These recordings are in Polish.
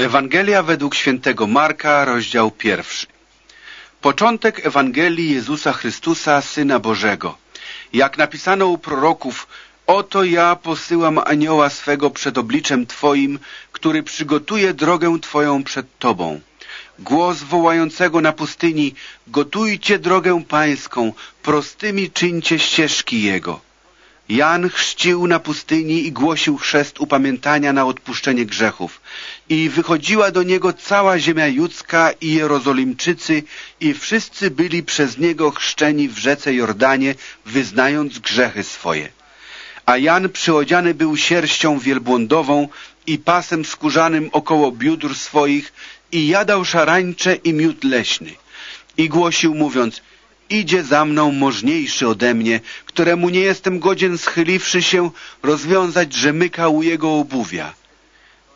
Ewangelia według świętego Marka, rozdział pierwszy. Początek Ewangelii Jezusa Chrystusa, Syna Bożego. Jak napisano u proroków, oto ja posyłam anioła swego przed obliczem Twoim, który przygotuje drogę Twoją przed Tobą. Głos wołającego na pustyni, gotujcie drogę pańską, prostymi czyńcie ścieżki Jego. Jan chrzcił na pustyni i głosił chrzest upamiętania na odpuszczenie grzechów. I wychodziła do niego cała ziemia judzka i Jerozolimczycy i wszyscy byli przez niego chrzczeni w rzece Jordanie, wyznając grzechy swoje. A Jan przyodziany był sierścią wielbłądową i pasem skórzanym około biódr swoich i jadał szarańcze i miód leśny. I głosił mówiąc, idzie za mną możniejszy ode mnie, któremu nie jestem godzien schyliwszy się rozwiązać rzemyka u jego obuwia.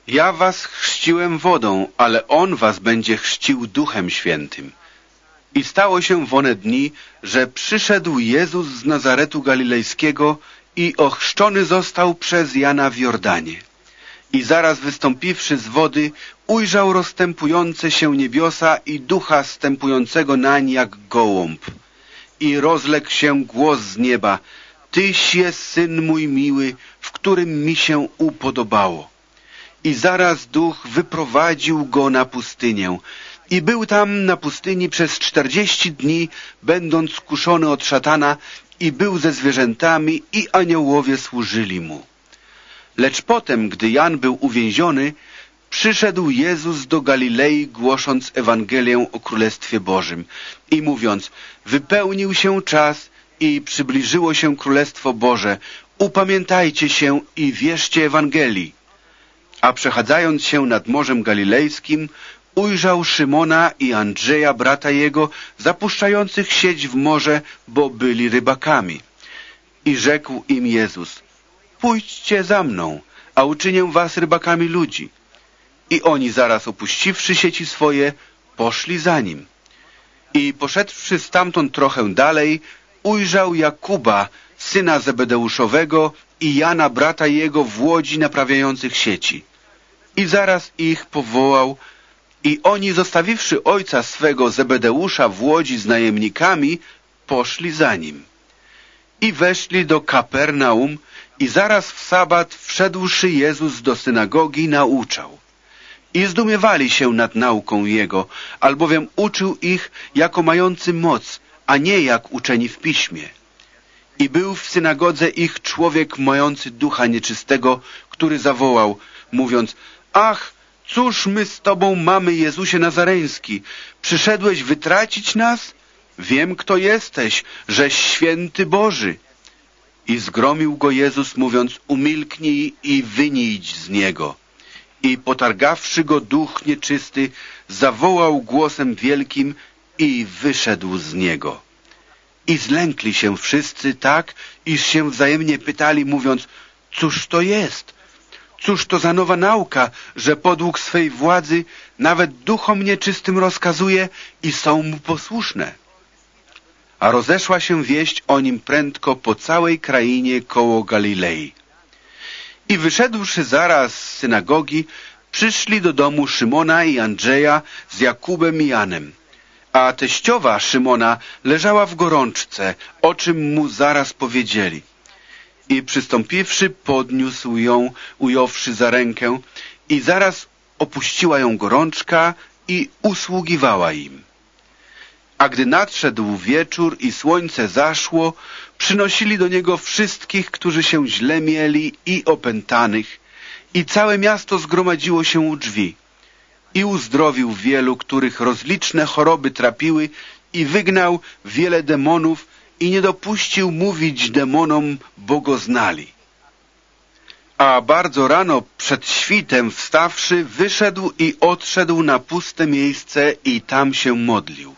Ja was chrzciłem wodą, ale on was będzie chrzcił duchem świętym. I stało się w one dni, że przyszedł Jezus z Nazaretu Galilejskiego i ochrzczony został przez Jana w Jordanie. I zaraz wystąpiwszy z wody, ujrzał rozstępujące się niebiosa i ducha stępującego nań jak gołąb i rozległ się głos z nieba. Tyś jest Syn mój miły, w którym mi się upodobało. I zaraz duch wyprowadził go na pustynię. I był tam na pustyni przez czterdzieści dni, będąc kuszony od szatana, i był ze zwierzętami, i aniołowie służyli mu. Lecz potem, gdy Jan był uwięziony, przyszedł Jezus do Galilei, głosząc Ewangelię o Królestwie Bożym i mówiąc, wypełnił się czas i przybliżyło się Królestwo Boże, upamiętajcie się i wierzcie Ewangelii. A przechadzając się nad Morzem Galilejskim, ujrzał Szymona i Andrzeja, brata jego, zapuszczających sieć w morze, bo byli rybakami. I rzekł im Jezus, pójdźcie za mną, a uczynię was rybakami ludzi. I oni zaraz opuściwszy sieci swoje, poszli za nim. I poszedłszy stamtąd trochę dalej, ujrzał Jakuba, syna Zebedeuszowego i Jana, brata jego, w łodzi naprawiających sieci. I zaraz ich powołał, i oni, zostawiwszy ojca swego Zebedeusza w łodzi z najemnikami, poszli za nim. I weszli do Kapernaum, i zaraz w sabat wszedłszy Jezus do synagogi nauczał i zdumiewali się nad nauką Jego, albowiem uczył ich jako mający moc, a nie jak uczeni w piśmie. I był w synagodze ich człowiek mający ducha nieczystego, który zawołał, mówiąc, ach, cóż my z Tobą mamy, Jezusie Nazareński? Przyszedłeś wytracić nas? Wiem, kto jesteś, żeś święty Boży. I zgromił go Jezus, mówiąc, umilknij i wynijdź z niego i potargawszy go duch nieczysty, zawołał głosem wielkim i wyszedł z niego. I zlękli się wszyscy tak, iż się wzajemnie pytali, mówiąc, cóż to jest? Cóż to za nowa nauka, że podług swej władzy nawet duchom nieczystym rozkazuje i są mu posłuszne? A rozeszła się wieść o nim prędko po całej krainie koło Galilei. I wyszedłszy zaraz z synagogi, przyszli do domu Szymona i Andrzeja z Jakubem i Janem. A teściowa Szymona leżała w gorączce, o czym mu zaraz powiedzieli. I przystąpiwszy, podniósł ją, ująwszy za rękę, i zaraz opuściła ją gorączka i usługiwała im. A gdy nadszedł wieczór i słońce zaszło, przynosili do niego wszystkich, którzy się źle mieli i opętanych, i całe miasto zgromadziło się u drzwi. I uzdrowił wielu, których rozliczne choroby trapiły, i wygnał wiele demonów, i nie dopuścił mówić demonom, bo go znali. A bardzo rano przed świtem wstawszy, wyszedł i odszedł na puste miejsce i tam się modlił.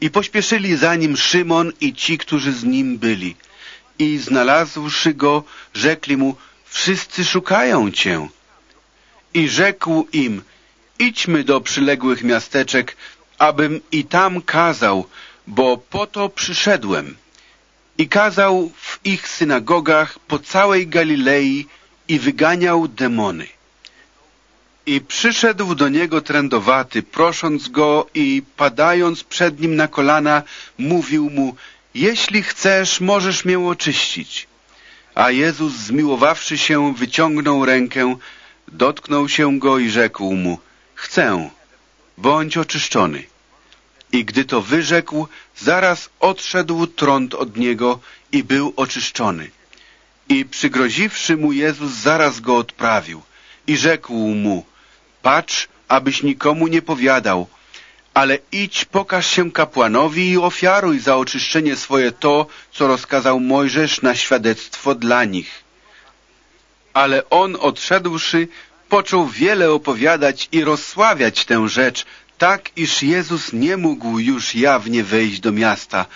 I pośpieszyli za nim Szymon i ci, którzy z nim byli. I znalazłszy go, rzekli mu, wszyscy szukają cię. I rzekł im, idźmy do przyległych miasteczek, abym i tam kazał, bo po to przyszedłem. I kazał w ich synagogach po całej Galilei i wyganiał demony. I przyszedł do niego trędowaty, prosząc go i padając przed nim na kolana, mówił mu, jeśli chcesz, możesz mię oczyścić. A Jezus, zmiłowawszy się, wyciągnął rękę, dotknął się go i rzekł mu, chcę, bądź oczyszczony. I gdy to wyrzekł, zaraz odszedł trąd od niego i był oczyszczony. I przygroziwszy mu Jezus, zaraz go odprawił i rzekł mu, patrz, abyś nikomu nie powiadał, ale idź, pokaż się kapłanowi i ofiaruj za oczyszczenie swoje to, co rozkazał Mojżesz na świadectwo dla nich. Ale on odszedłszy, począł wiele opowiadać i rozsławiać tę rzecz, tak iż Jezus nie mógł już jawnie wejść do miasta,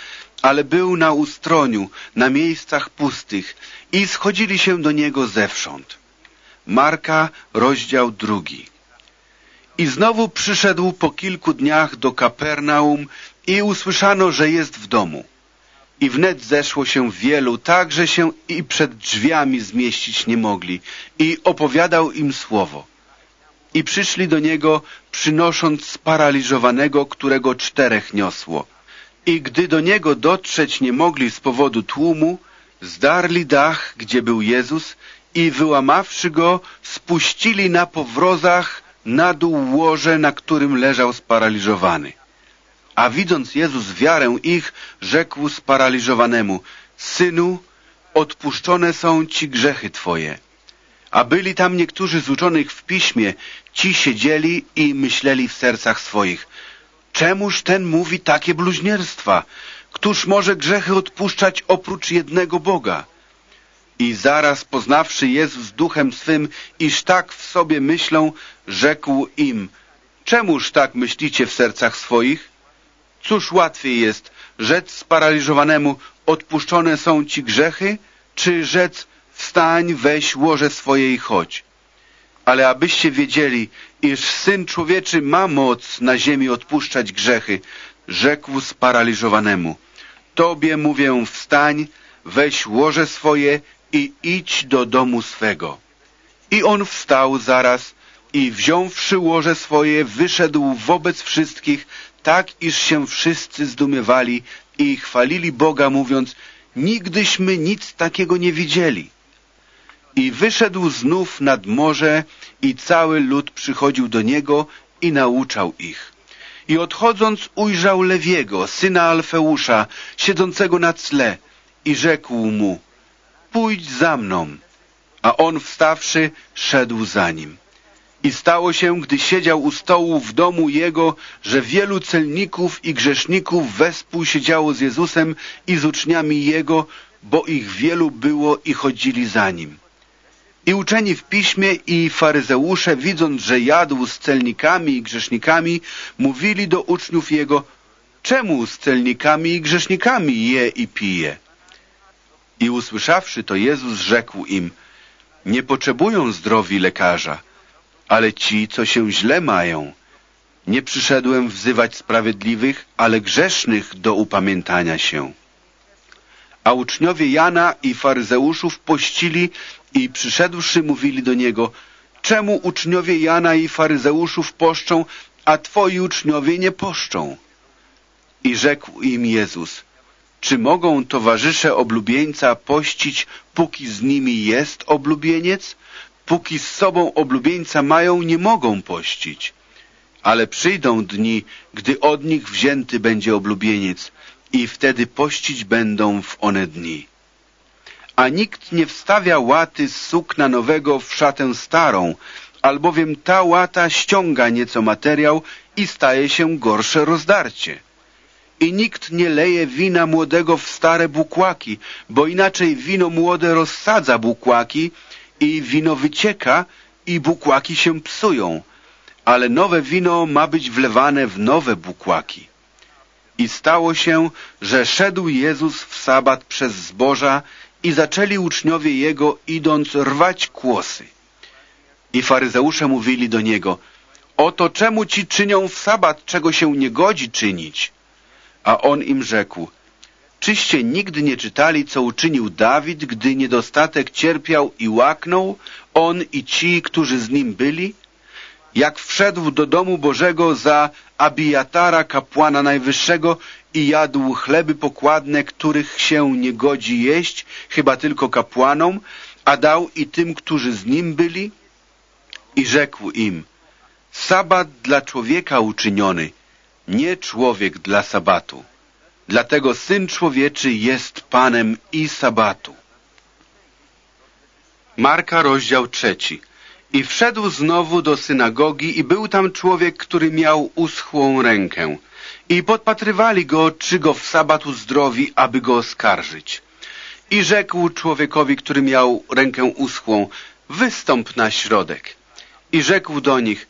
ale był na ustroniu, na miejscach pustych i schodzili się do niego zewsząd. Marka, rozdział drugi. I znowu przyszedł po kilku dniach do Kapernaum i usłyszano, że jest w domu. I wnet zeszło się wielu, tak, że się i przed drzwiami zmieścić nie mogli. I opowiadał im słowo. I przyszli do niego, przynosząc sparaliżowanego, którego czterech niosło. I gdy do niego dotrzeć nie mogli z powodu tłumu, zdarli dach, gdzie był Jezus i wyłamawszy go, spuścili na powrozach na dół łoże, na którym leżał sparaliżowany. A widząc Jezus wiarę ich, rzekł sparaliżowanemu, Synu, odpuszczone są Ci grzechy Twoje. A byli tam niektórzy z uczonych w piśmie, ci siedzieli i myśleli w sercach swoich, czemuż ten mówi takie bluźnierstwa? Któż może grzechy odpuszczać oprócz jednego Boga? I zaraz poznawszy Jezus duchem swym, iż tak w sobie myślą, rzekł im, czemuż tak myślicie w sercach swoich? Cóż łatwiej jest, rzec sparaliżowanemu, odpuszczone są ci grzechy, czy rzec, wstań, weź łoże swoje i chodź. Ale abyście wiedzieli, iż Syn Człowieczy ma moc na ziemi odpuszczać grzechy, rzekł sparaliżowanemu, Tobie mówię, wstań, weź łoże swoje i idź do domu swego. I on wstał zaraz i wziąwszy łoże swoje, wyszedł wobec wszystkich, tak iż się wszyscy zdumiewali i chwalili Boga, mówiąc, nigdyśmy nic takiego nie widzieli. I wyszedł znów nad morze i cały lud przychodził do niego i nauczał ich. I odchodząc ujrzał Lewiego, syna Alfeusza, siedzącego na cle i rzekł mu, pójdź za mną. A on wstawszy, szedł za nim. I stało się, gdy siedział u stołu w domu jego, że wielu celników i grzeszników wespół siedziało z Jezusem i z uczniami jego, bo ich wielu było i chodzili za nim. I uczeni w piśmie i faryzeusze, widząc, że jadł z celnikami i grzesznikami, mówili do uczniów jego, czemu z celnikami i grzesznikami je i pije? I usłyszawszy to Jezus rzekł im, nie potrzebują zdrowi lekarza, ale ci, co się źle mają. Nie przyszedłem wzywać sprawiedliwych, ale grzesznych do upamiętania się. A uczniowie Jana i faryzeuszów pościli i przyszedłszy mówili do niego, czemu uczniowie Jana i faryzeuszów poszczą, a twoi uczniowie nie poszczą? I rzekł im Jezus, czy mogą towarzysze oblubieńca pościć, póki z nimi jest oblubieniec? Póki z sobą oblubieńca mają, nie mogą pościć. Ale przyjdą dni, gdy od nich wzięty będzie oblubieniec i wtedy pościć będą w one dni. A nikt nie wstawia łaty z sukna nowego w szatę starą, albowiem ta łata ściąga nieco materiał i staje się gorsze rozdarcie. I nikt nie leje wina młodego w stare bukłaki, bo inaczej wino młode rozsadza bukłaki i wino wycieka i bukłaki się psują, ale nowe wino ma być wlewane w nowe bukłaki. I stało się, że szedł Jezus w sabat przez zboża i zaczęli uczniowie Jego, idąc, rwać kłosy. I faryzeusze mówili do Niego, oto czemu ci czynią w sabat, czego się nie godzi czynić? A On im rzekł, czyście nigdy nie czytali, co uczynił Dawid, gdy niedostatek cierpiał i łaknął, on i ci, którzy z nim byli? jak wszedł do domu Bożego za Abijatara, kapłana najwyższego i jadł chleby pokładne, których się nie godzi jeść, chyba tylko kapłanom, a dał i tym, którzy z nim byli? I rzekł im, sabat dla człowieka uczyniony, nie człowiek dla sabatu. Dlatego Syn Człowieczy jest Panem i sabatu. Marka, rozdział trzeci. I wszedł znowu do synagogi i był tam człowiek, który miał uschłą rękę. I podpatrywali go, czy go w sabat uzdrowi, aby go oskarżyć. I rzekł człowiekowi, który miał rękę uschłą, wystąp na środek. I rzekł do nich,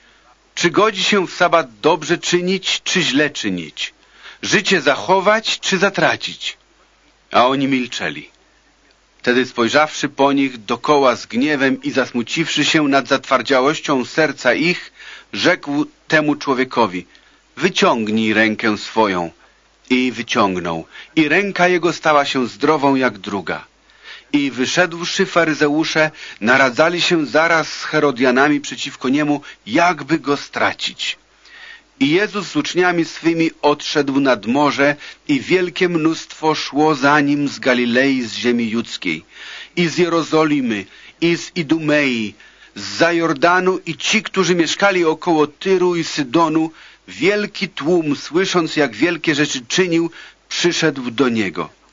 czy godzi się w sabat dobrze czynić, czy źle czynić? Życie zachować, czy zatracić? A oni milczeli. Wtedy spojrzawszy po nich dokoła z gniewem i zasmuciwszy się nad zatwardziałością serca ich, rzekł temu człowiekowi, wyciągnij rękę swoją. I wyciągnął. I ręka jego stała się zdrową jak druga. I wyszedłszy faryzeusze, naradzali się zaraz z Herodianami przeciwko niemu, jakby go stracić. I Jezus z uczniami swymi odszedł nad morze i wielkie mnóstwo szło za nim z Galilei, z ziemi judzkiej, i z Jerozolimy, i z Idumei, z Zajordanu i ci, którzy mieszkali około Tyru i Sydonu, wielki tłum, słysząc jak wielkie rzeczy czynił, przyszedł do niego.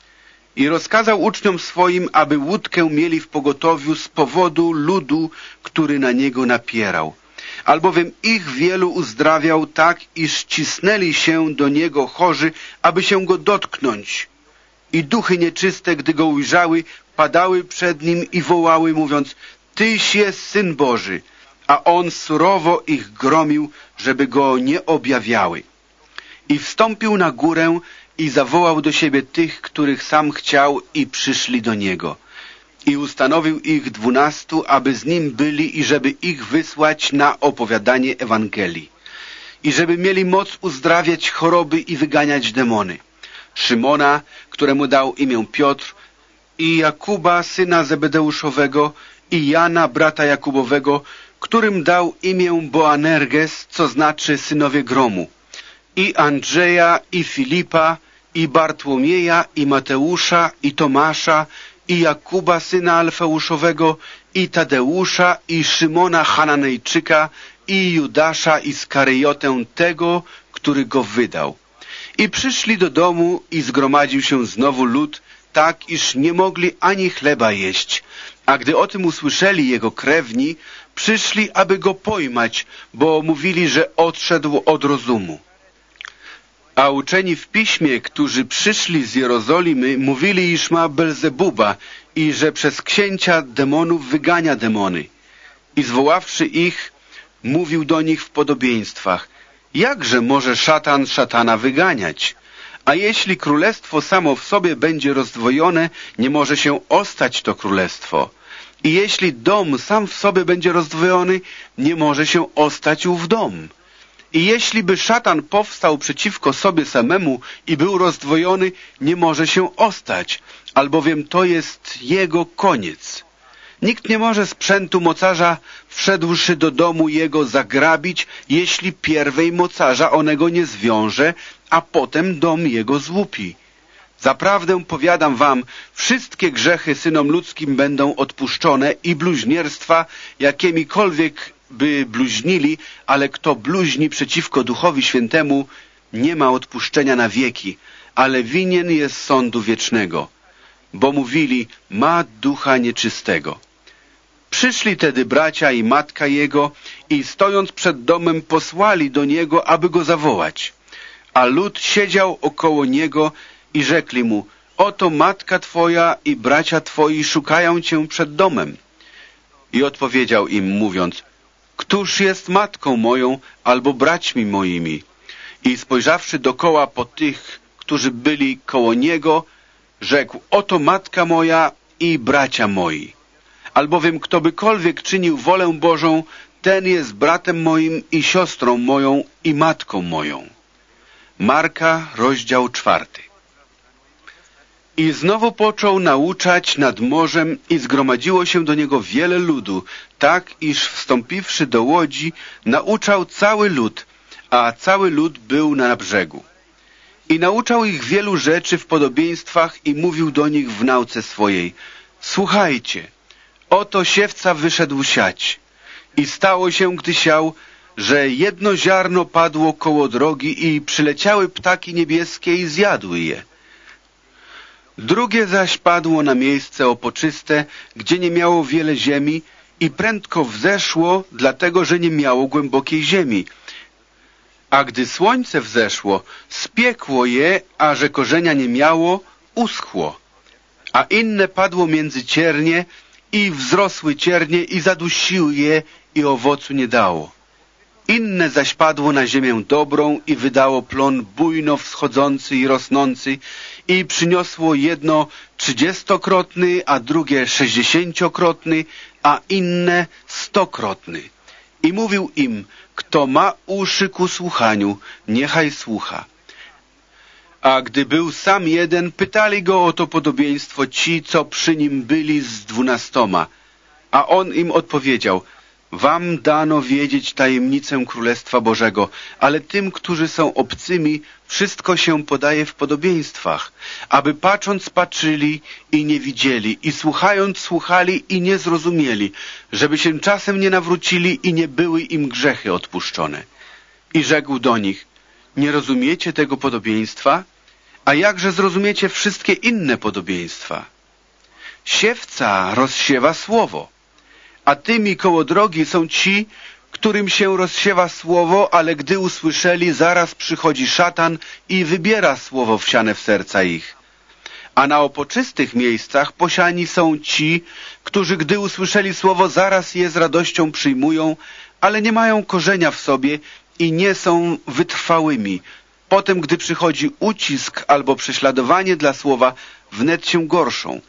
I rozkazał uczniom swoim, aby łódkę mieli w pogotowiu z powodu ludu, który na niego napierał albowiem ich wielu uzdrawiał tak, iż cisnęli się do niego chorzy, aby się go dotknąć. I duchy nieczyste, gdy go ujrzały, padały przed nim i wołały, mówiąc, Tyś jest Syn Boży, a on surowo ich gromił, żeby go nie objawiały. I wstąpił na górę i zawołał do siebie tych, których sam chciał i przyszli do niego. I ustanowił ich dwunastu, aby z nim byli i żeby ich wysłać na opowiadanie Ewangelii. I żeby mieli moc uzdrawiać choroby i wyganiać demony. Szymona, któremu dał imię Piotr, i Jakuba, syna Zebedeuszowego, i Jana, brata Jakubowego, którym dał imię Boanerges, co znaczy synowie gromu, i Andrzeja, i Filipa, i Bartłomieja, i Mateusza, i Tomasza, i Jakuba syna Alfeuszowego, i Tadeusza, i Szymona Hananejczyka, i Judasza Iskaryjotę tego, który go wydał. I przyszli do domu i zgromadził się znowu lud, tak iż nie mogli ani chleba jeść. A gdy o tym usłyszeli jego krewni, przyszli, aby go pojmać, bo mówili, że odszedł od rozumu. A uczeni w piśmie, którzy przyszli z Jerozolimy, mówili, iż ma Belzebuba i że przez księcia demonów wygania demony. I zwoławszy ich, mówił do nich w podobieństwach. Jakże może szatan szatana wyganiać? A jeśli królestwo samo w sobie będzie rozdwojone, nie może się ostać to królestwo. I jeśli dom sam w sobie będzie rozdwojony, nie może się ostać ów dom. I jeśli by szatan powstał przeciwko sobie samemu i był rozdwojony, nie może się ostać, albowiem to jest jego koniec. Nikt nie może sprzętu mocarza, wszedłszy do domu jego, zagrabić, jeśli pierwej mocarza onego nie zwiąże, a potem dom jego złupi. Zaprawdę powiadam wam, wszystkie grzechy synom ludzkim będą odpuszczone i bluźnierstwa, jakiemikolwiek by bluźnili, ale kto bluźni przeciwko Duchowi Świętemu, nie ma odpuszczenia na wieki, ale winien jest sądu wiecznego, bo mówili, ma ducha nieczystego. Przyszli tedy bracia i matka jego i stojąc przed domem posłali do niego, aby go zawołać. A lud siedział około niego i rzekli mu, oto matka twoja i bracia twoi szukają cię przed domem. I odpowiedział im, mówiąc, Któż jest matką moją albo braćmi moimi? I spojrzawszy dokoła po tych, którzy byli koło niego, rzekł, oto matka moja i bracia moi. Albowiem kto bykolwiek czynił wolę Bożą, ten jest bratem moim i siostrą moją i matką moją. Marka, rozdział czwarty. I znowu począł nauczać nad morzem i zgromadziło się do niego wiele ludu, tak iż wstąpiwszy do łodzi, nauczał cały lud, a cały lud był na brzegu. I nauczał ich wielu rzeczy w podobieństwach i mówił do nich w nauce swojej. Słuchajcie, oto siewca wyszedł siać. I stało się, gdy siał, że jedno ziarno padło koło drogi i przyleciały ptaki niebieskie i zjadły je. Drugie zaś padło na miejsce opoczyste, gdzie nie miało wiele ziemi i prędko wzeszło, dlatego że nie miało głębokiej ziemi. A gdy słońce wzeszło, spiekło je, a że korzenia nie miało, uschło. A inne padło między ciernie i wzrosły ciernie i zadusiły je i owocu nie dało. Inne zaś padło na ziemię dobrą i wydało plon bujno wschodzący i rosnący i przyniosło jedno trzydziestokrotny, a drugie sześćdziesięciokrotny, a inne stokrotny. I mówił im, kto ma uszy ku słuchaniu, niechaj słucha. A gdy był sam jeden, pytali go o to podobieństwo ci, co przy nim byli z dwunastoma. A on im odpowiedział, Wam dano wiedzieć tajemnicę Królestwa Bożego, ale tym, którzy są obcymi, wszystko się podaje w podobieństwach, aby patrząc patrzyli i nie widzieli, i słuchając słuchali i nie zrozumieli, żeby się czasem nie nawrócili i nie były im grzechy odpuszczone. I rzekł do nich, nie rozumiecie tego podobieństwa? A jakże zrozumiecie wszystkie inne podobieństwa? Siewca rozsiewa słowo a tymi koło drogi są ci, którym się rozsiewa słowo, ale gdy usłyszeli, zaraz przychodzi szatan i wybiera słowo wsiane w serca ich. A na opoczystych miejscach posiani są ci, którzy gdy usłyszeli słowo, zaraz je z radością przyjmują, ale nie mają korzenia w sobie i nie są wytrwałymi. Potem, gdy przychodzi ucisk albo prześladowanie dla słowa, wnet się gorszą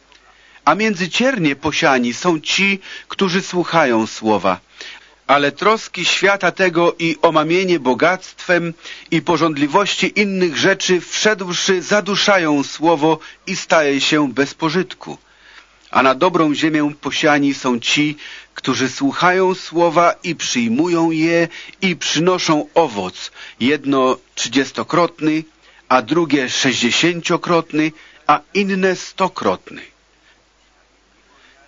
a między ciernie posiani są ci, którzy słuchają słowa. Ale troski świata tego i omamienie bogactwem i porządliwości innych rzeczy wszedłszy zaduszają słowo i staje się bez pożytku. A na dobrą ziemię posiani są ci, którzy słuchają słowa i przyjmują je i przynoszą owoc, jedno trzydziestokrotny, a drugie sześćdziesięciokrotny, a inne stokrotny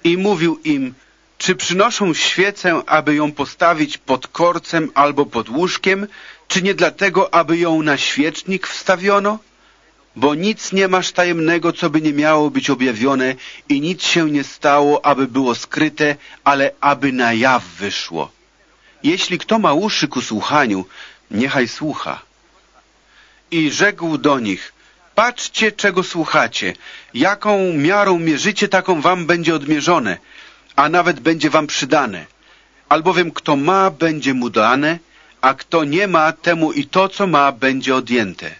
i mówił im, czy przynoszą świecę, aby ją postawić pod korcem albo pod łóżkiem, czy nie dlatego, aby ją na świecznik wstawiono? Bo nic nie masz tajemnego, co by nie miało być objawione i nic się nie stało, aby było skryte, ale aby na jaw wyszło. Jeśli kto ma uszy ku słuchaniu, niechaj słucha. I rzekł do nich, Patrzcie, czego słuchacie. Jaką miarą mierzycie, taką wam będzie odmierzone, a nawet będzie wam przydane. Albowiem kto ma, będzie mu dane, a kto nie ma, temu i to, co ma, będzie odjęte.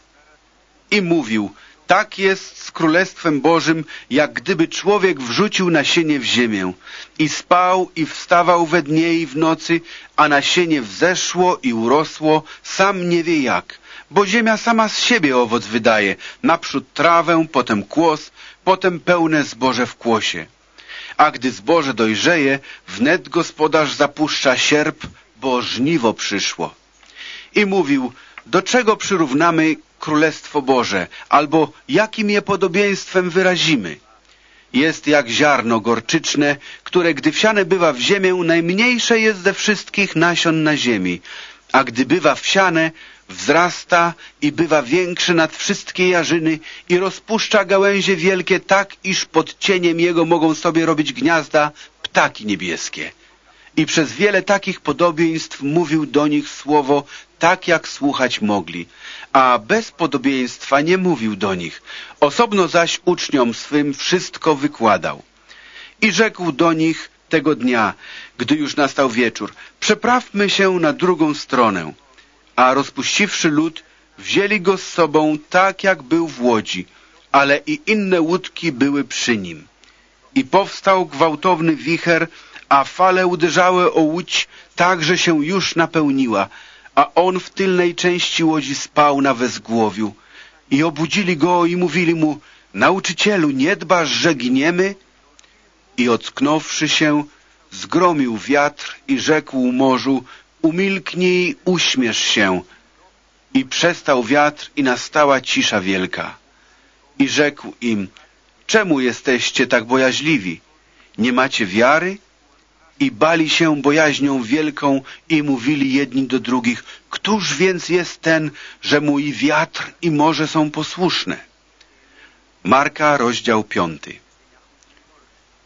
I mówił, tak jest z Królestwem Bożym, jak gdyby człowiek wrzucił nasienie w ziemię i spał i wstawał we dnie i w nocy, a nasienie wzeszło i urosło, sam nie wie jak bo ziemia sama z siebie owoc wydaje, naprzód trawę, potem kłos, potem pełne zboże w kłosie. A gdy zboże dojrzeje, wnet gospodarz zapuszcza sierp, bo żniwo przyszło. I mówił, do czego przyrównamy Królestwo Boże, albo jakim je podobieństwem wyrazimy? Jest jak ziarno gorczyczne, które gdy wsiane bywa w ziemię, najmniejsze jest ze wszystkich nasion na ziemi, a gdy bywa wsiane, wzrasta i bywa większy nad wszystkie jarzyny i rozpuszcza gałęzie wielkie tak, iż pod cieniem jego mogą sobie robić gniazda ptaki niebieskie. I przez wiele takich podobieństw mówił do nich słowo tak, jak słuchać mogli, a bez podobieństwa nie mówił do nich. Osobno zaś uczniom swym wszystko wykładał. I rzekł do nich tego dnia, gdy już nastał wieczór, przeprawmy się na drugą stronę a rozpuściwszy lud, wzięli go z sobą tak, jak był w łodzi, ale i inne łódki były przy nim. I powstał gwałtowny wicher, a fale uderzały o łódź tak, że się już napełniła, a on w tylnej części łodzi spał na wezgłowiu. I obudzili go i mówili mu, nauczycielu, nie dbasz, że giniemy? I ocknąwszy się, zgromił wiatr i rzekł morzu, umilknij, uśmiesz się. I przestał wiatr i nastała cisza wielka. I rzekł im, czemu jesteście tak bojaźliwi? Nie macie wiary? I bali się bojaźnią wielką i mówili jedni do drugich, któż więc jest ten, że mój wiatr i morze są posłuszne? Marka, rozdział piąty.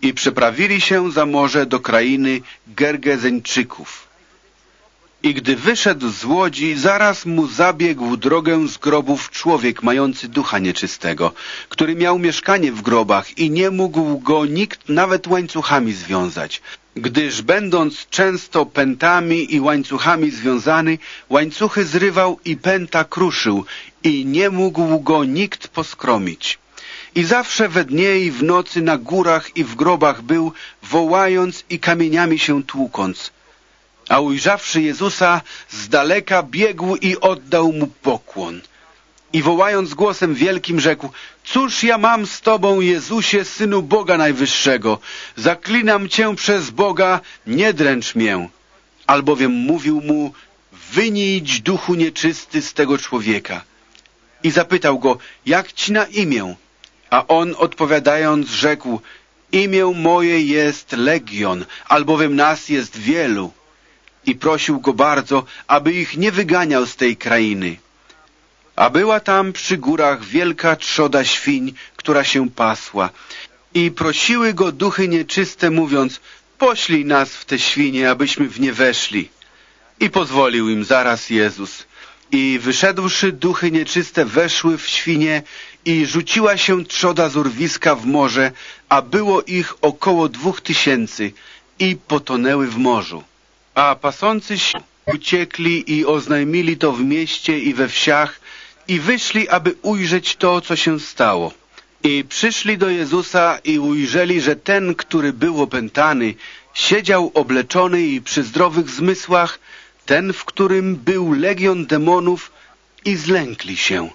I przeprawili się za morze do krainy Gergezeńczyków. I gdy wyszedł z łodzi, zaraz mu zabiegł drogę z grobów człowiek mający ducha nieczystego, który miał mieszkanie w grobach i nie mógł go nikt nawet łańcuchami związać, gdyż będąc często pętami i łańcuchami związany, łańcuchy zrywał i pęta kruszył i nie mógł go nikt poskromić. I zawsze we dnie i w nocy na górach i w grobach był, wołając i kamieniami się tłukąc. A ujrzawszy Jezusa, z daleka biegł i oddał mu pokłon. I wołając głosem wielkim rzekł, cóż ja mam z Tobą, Jezusie, Synu Boga Najwyższego? Zaklinam Cię przez Boga, nie dręcz mię. Albowiem mówił mu, wynijdź duchu nieczysty z tego człowieka. I zapytał go, jak Ci na imię? A on odpowiadając rzekł, imię moje jest Legion, albowiem nas jest wielu. I prosił go bardzo, aby ich nie wyganiał z tej krainy. A była tam przy górach wielka trzoda świń, która się pasła. I prosiły go duchy nieczyste, mówiąc, poślij nas w te świnie, abyśmy w nie weszli. I pozwolił im zaraz Jezus. I wyszedłszy duchy nieczyste weszły w świnie i rzuciła się trzoda z urwiska w morze, a było ich około dwóch tysięcy i potonęły w morzu. A pasący się uciekli i oznajmili to w mieście i we wsiach i wyszli, aby ujrzeć to, co się stało. I przyszli do Jezusa i ujrzeli, że ten, który był opętany, siedział obleczony i przy zdrowych zmysłach, ten, w którym był legion demonów i zlękli się.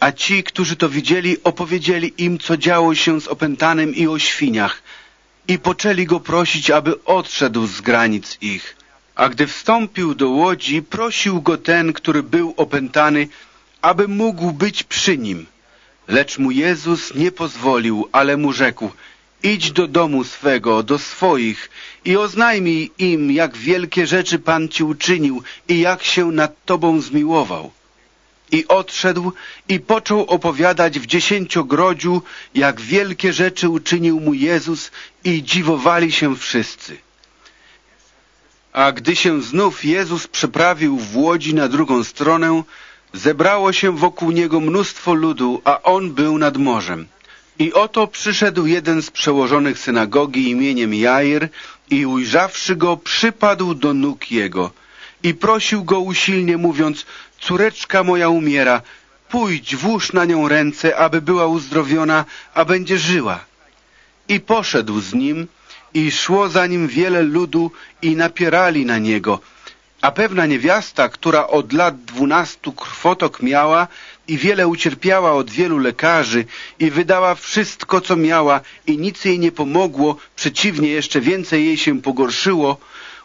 A ci, którzy to widzieli, opowiedzieli im, co działo się z opętanym i o świniach i poczęli go prosić, aby odszedł z granic ich. A gdy wstąpił do łodzi, prosił go ten, który był opętany, aby mógł być przy nim. Lecz mu Jezus nie pozwolił, ale mu rzekł, idź do domu swego, do swoich i oznajmij im, jak wielkie rzeczy Pan ci uczynił i jak się nad tobą zmiłował. I odszedł i począł opowiadać w dziesięciogrodziu, jak wielkie rzeczy uczynił mu Jezus i dziwowali się wszyscy. A gdy się znów Jezus przeprawił w łodzi na drugą stronę, zebrało się wokół niego mnóstwo ludu, a on był nad morzem. I oto przyszedł jeden z przełożonych synagogi imieniem Jair i ujrzawszy go, przypadł do nóg jego i prosił go usilnie, mówiąc, córeczka moja umiera, pójdź, włóż na nią ręce, aby była uzdrowiona, a będzie żyła. I poszedł z nim i szło za nim wiele ludu i napierali na niego. A pewna niewiasta, która od lat dwunastu krwotok miała i wiele ucierpiała od wielu lekarzy i wydała wszystko, co miała i nic jej nie pomogło, przeciwnie, jeszcze więcej jej się pogorszyło,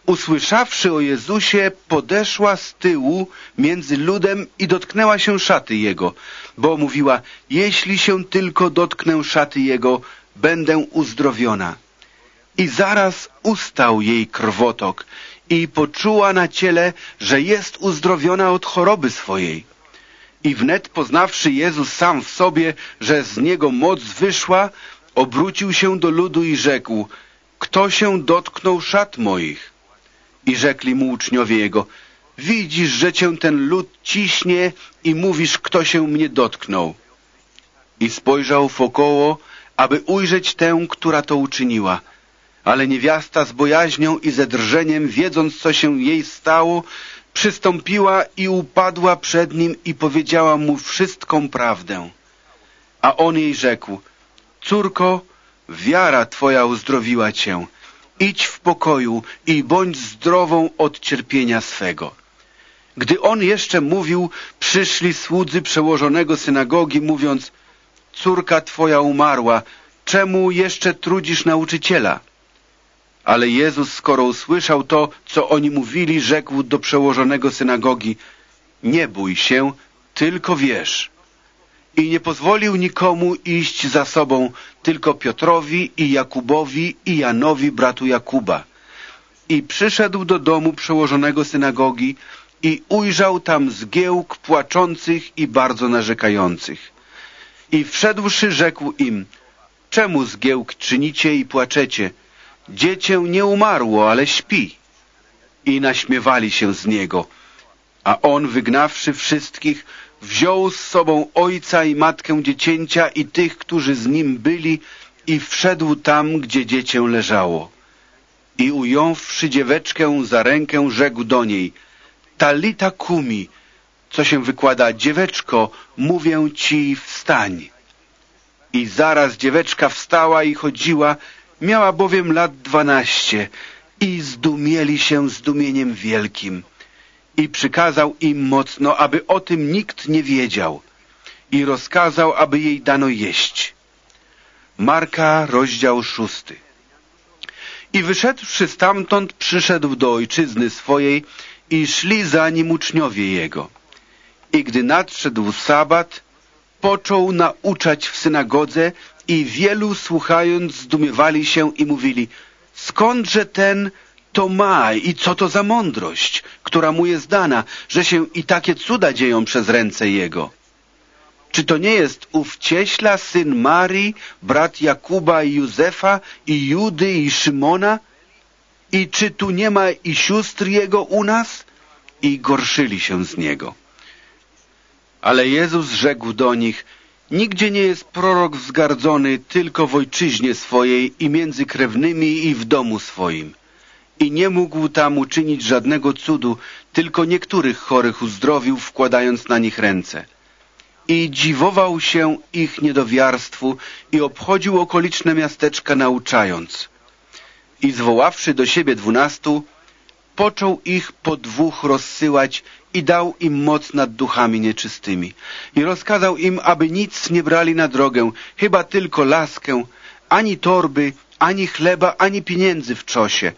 usłyszawszy o Jezusie, podeszła z tyłu między ludem i dotknęła się szaty Jego, bo mówiła, jeśli się tylko dotknę szaty Jego, będę uzdrowiona. I zaraz ustał jej krwotok i poczuła na ciele, że jest uzdrowiona od choroby swojej. I wnet poznawszy Jezus sam w sobie, że z niego moc wyszła, obrócił się do ludu i rzekł, kto się dotknął szat moich? I rzekli mu uczniowie jego, widzisz, że cię ten lud ciśnie i mówisz, kto się mnie dotknął. I spojrzał wokoło, aby ujrzeć tę, która to uczyniła. Ale niewiasta z bojaźnią i ze drżeniem, wiedząc, co się jej stało, przystąpiła i upadła przed nim i powiedziała mu wszystką prawdę. A on jej rzekł, córko, wiara twoja uzdrowiła cię. Idź w pokoju i bądź zdrową od cierpienia swego. Gdy on jeszcze mówił, przyszli słudzy przełożonego synagogi, mówiąc, córka twoja umarła, czemu jeszcze trudzisz nauczyciela? Ale Jezus, skoro usłyszał to, co oni mówili, rzekł do przełożonego synagogi, nie bój się, tylko wierz. I nie pozwolił nikomu iść za sobą, tylko Piotrowi i Jakubowi i Janowi, bratu Jakuba. I przyszedł do domu przełożonego synagogi i ujrzał tam zgiełk płaczących i bardzo narzekających. I wszedłszy rzekł im, czemu zgiełk czynicie i płaczecie? Dziecię nie umarło, ale śpi. I naśmiewali się z niego. A on, wygnawszy wszystkich, wziął z sobą ojca i matkę dziecięcia i tych, którzy z nim byli i wszedł tam, gdzie dziecię leżało. I ująwszy dzieweczkę za rękę, rzekł do niej, talita kumi, co się wykłada, dzieweczko, mówię ci, wstań. I zaraz dzieweczka wstała i chodziła, miała bowiem lat dwanaście i zdumieli się zdumieniem wielkim. I przykazał im mocno, aby o tym nikt nie wiedział i rozkazał, aby jej dano jeść. Marka, rozdział szósty. I wyszedłszy stamtąd, przyszedł do ojczyzny swojej i szli za nim uczniowie jego. I gdy nadszedł sabat, począł nauczać w synagodze i wielu słuchając zdumiewali się i mówili skądże ten to ma i co to za mądrość, która mu jest dana, że się i takie cuda dzieją przez ręce jego. Czy to nie jest ów cieśla, syn Marii, brat Jakuba i Józefa, i Judy i Szymona? I czy tu nie ma i sióstr jego u nas? I gorszyli się z niego. Ale Jezus rzekł do nich, nigdzie nie jest prorok wzgardzony tylko w ojczyźnie swojej i między krewnymi i w domu swoim. I nie mógł tam uczynić żadnego cudu, tylko niektórych chorych uzdrowił, wkładając na nich ręce. I dziwował się ich niedowiarstwu i obchodził okoliczne miasteczka nauczając. I zwoławszy do siebie dwunastu, począł ich po dwóch rozsyłać i dał im moc nad duchami nieczystymi. I rozkazał im, aby nic nie brali na drogę, chyba tylko laskę, ani torby, ani chleba, ani pieniędzy w czosie,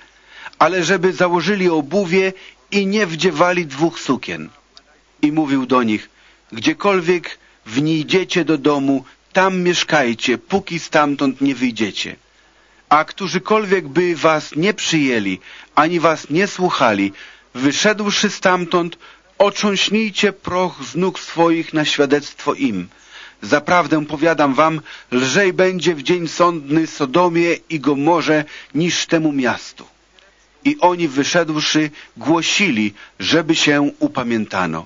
ale żeby założyli obuwie i nie wdziewali dwóch sukien. I mówił do nich, gdziekolwiek wnijdziecie do domu, tam mieszkajcie, póki stamtąd nie wyjdziecie. A którzykolwiek by was nie przyjęli, ani was nie słuchali, wyszedłszy stamtąd, otrząśnijcie proch z nóg swoich na świadectwo im. Zaprawdę powiadam wam, lżej będzie w dzień sądny Sodomie i Gomorze niż temu miastu. I oni wyszedłszy głosili, żeby się upamiętano.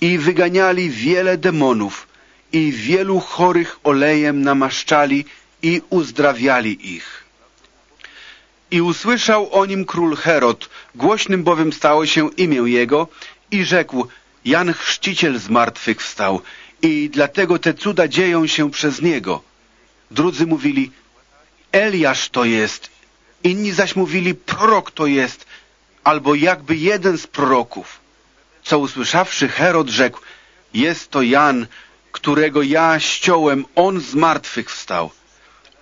I wyganiali wiele demonów i wielu chorych olejem namaszczali i uzdrawiali ich. I usłyszał o nim król Herod, głośnym bowiem stało się imię jego i rzekł, Jan Chrzciciel z wstał i dlatego te cuda dzieją się przez niego. Drudzy mówili, Eliasz to jest, inni zaś mówili, prorok to jest, albo jakby jeden z proroków. Co usłyszawszy Herod rzekł, jest to Jan, którego ja ściąłem, on z martwych wstał.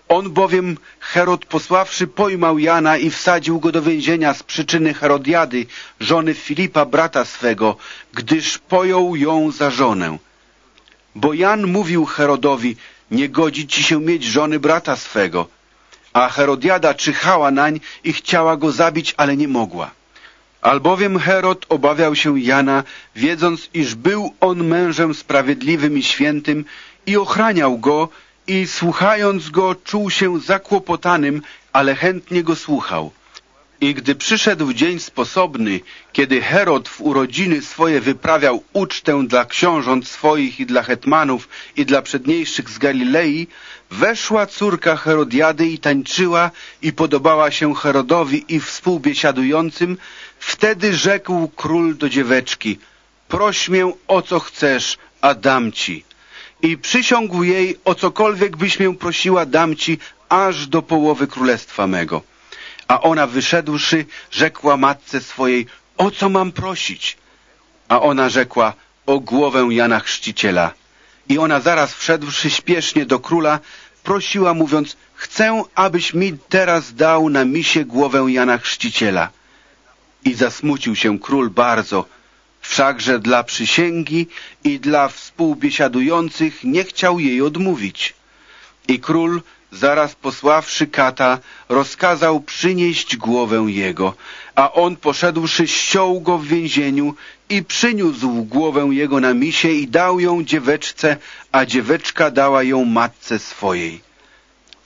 On bowiem, Herod posławszy, pojmał Jana i wsadził go do więzienia z przyczyny Herodiady, żony Filipa, brata swego, gdyż pojął ją za żonę. Bo Jan mówił Herodowi, nie godzi ci się mieć żony brata swego. A Herodiada czyhała nań i chciała go zabić, ale nie mogła. Albowiem Herod obawiał się Jana, wiedząc, iż był on mężem sprawiedliwym i świętym i ochraniał go, i słuchając go czuł się zakłopotanym, ale chętnie go słuchał. I gdy przyszedł dzień sposobny, kiedy Herod w urodziny swoje wyprawiał ucztę dla książąt swoich i dla hetmanów i dla przedniejszych z Galilei, weszła córka Herodiady i tańczyła i podobała się Herodowi i współbiesiadującym, wtedy rzekł król do dzieweczki, proś mię o co chcesz, a dam ci i przysiągł jej, o cokolwiek byś mię prosiła, dam ci aż do połowy królestwa mego. A ona wyszedłszy, rzekła matce swojej, o co mam prosić? A ona rzekła, o głowę Jana Chrzciciela. I ona zaraz wszedłszy śpiesznie do króla, prosiła mówiąc, chcę, abyś mi teraz dał na misie głowę Jana Chrzciciela. I zasmucił się król bardzo, wszakże dla przysięgi i dla współbiesiadujących nie chciał jej odmówić. I król Zaraz posławszy kata, rozkazał przynieść głowę jego, a on poszedłszy ściął go w więzieniu i przyniósł głowę jego na misie i dał ją dzieweczce, a dzieweczka dała ją matce swojej.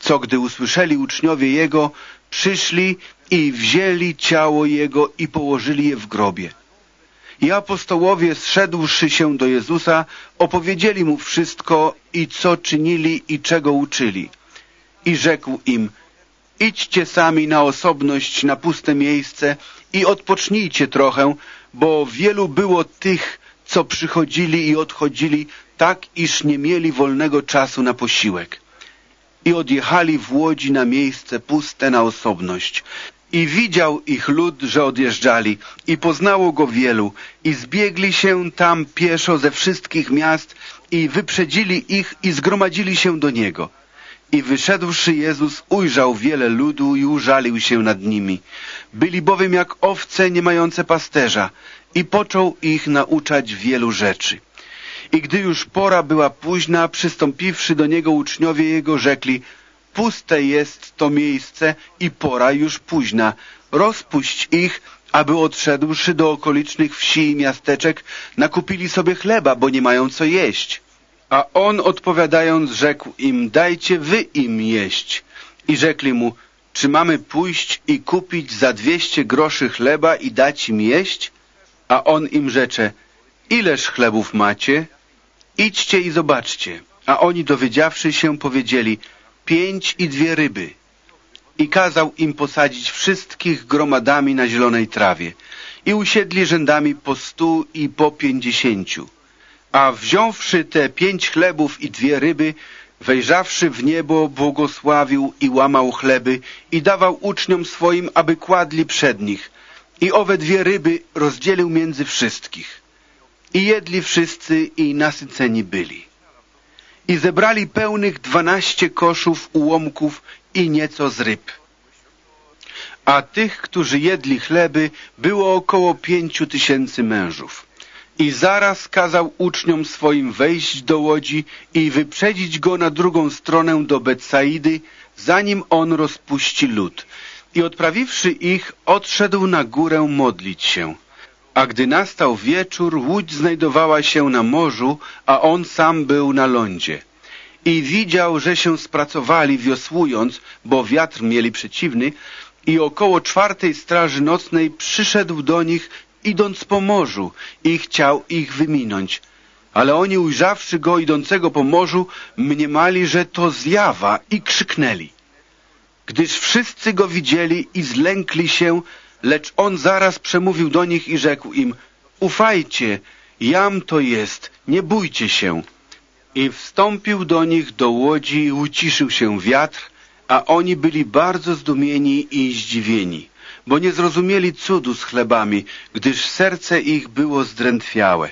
Co gdy usłyszeli uczniowie jego, przyszli i wzięli ciało jego i położyli je w grobie. I apostołowie, zszedłszy się do Jezusa, opowiedzieli mu wszystko i co czynili i czego uczyli i rzekł im, idźcie sami na osobność, na puste miejsce i odpocznijcie trochę, bo wielu było tych, co przychodzili i odchodzili, tak iż nie mieli wolnego czasu na posiłek. I odjechali w łodzi na miejsce puste na osobność. I widział ich lud, że odjeżdżali, i poznało go wielu, i zbiegli się tam pieszo ze wszystkich miast, i wyprzedzili ich i zgromadzili się do niego. I wyszedłszy Jezus ujrzał wiele ludu i użalił się nad nimi. Byli bowiem jak owce nie mające pasterza i począł ich nauczać wielu rzeczy. I gdy już pora była późna, przystąpiwszy do niego uczniowie jego rzekli, puste jest to miejsce i pora już późna. Rozpuść ich, aby odszedłszy do okolicznych wsi i miasteczek, nakupili sobie chleba, bo nie mają co jeść. A on odpowiadając rzekł im, dajcie wy im jeść. I rzekli mu, czy mamy pójść i kupić za dwieście groszy chleba i dać im jeść? A on im rzecze, ileż chlebów macie? Idźcie i zobaczcie. A oni dowiedziawszy się powiedzieli, pięć i dwie ryby. I kazał im posadzić wszystkich gromadami na zielonej trawie. I usiedli rzędami po stu i po pięćdziesięciu. A wziąwszy te pięć chlebów i dwie ryby, wejrzawszy w niebo, błogosławił i łamał chleby i dawał uczniom swoim, aby kładli przed nich. I owe dwie ryby rozdzielił między wszystkich. I jedli wszyscy i nasyceni byli. I zebrali pełnych dwanaście koszów ułomków i nieco z ryb. A tych, którzy jedli chleby, było około pięciu tysięcy mężów. I zaraz kazał uczniom swoim wejść do łodzi i wyprzedzić go na drugą stronę do Betsaidy, zanim on rozpuści lud. I odprawiwszy ich, odszedł na górę modlić się. A gdy nastał wieczór, łódź znajdowała się na morzu, a on sam był na lądzie. I widział, że się spracowali wiosłując, bo wiatr mieli przeciwny, i około czwartej straży nocnej przyszedł do nich idąc po morzu i chciał ich wyminąć. Ale oni ujrzawszy go idącego po morzu, mniemali, że to zjawa i krzyknęli. Gdyż wszyscy go widzieli i zlękli się, lecz on zaraz przemówił do nich i rzekł im, ufajcie, jam to jest, nie bójcie się. I wstąpił do nich do łodzi i uciszył się wiatr, a oni byli bardzo zdumieni i zdziwieni bo nie zrozumieli cudu z chlebami, gdyż serce ich było zdrętwiałe.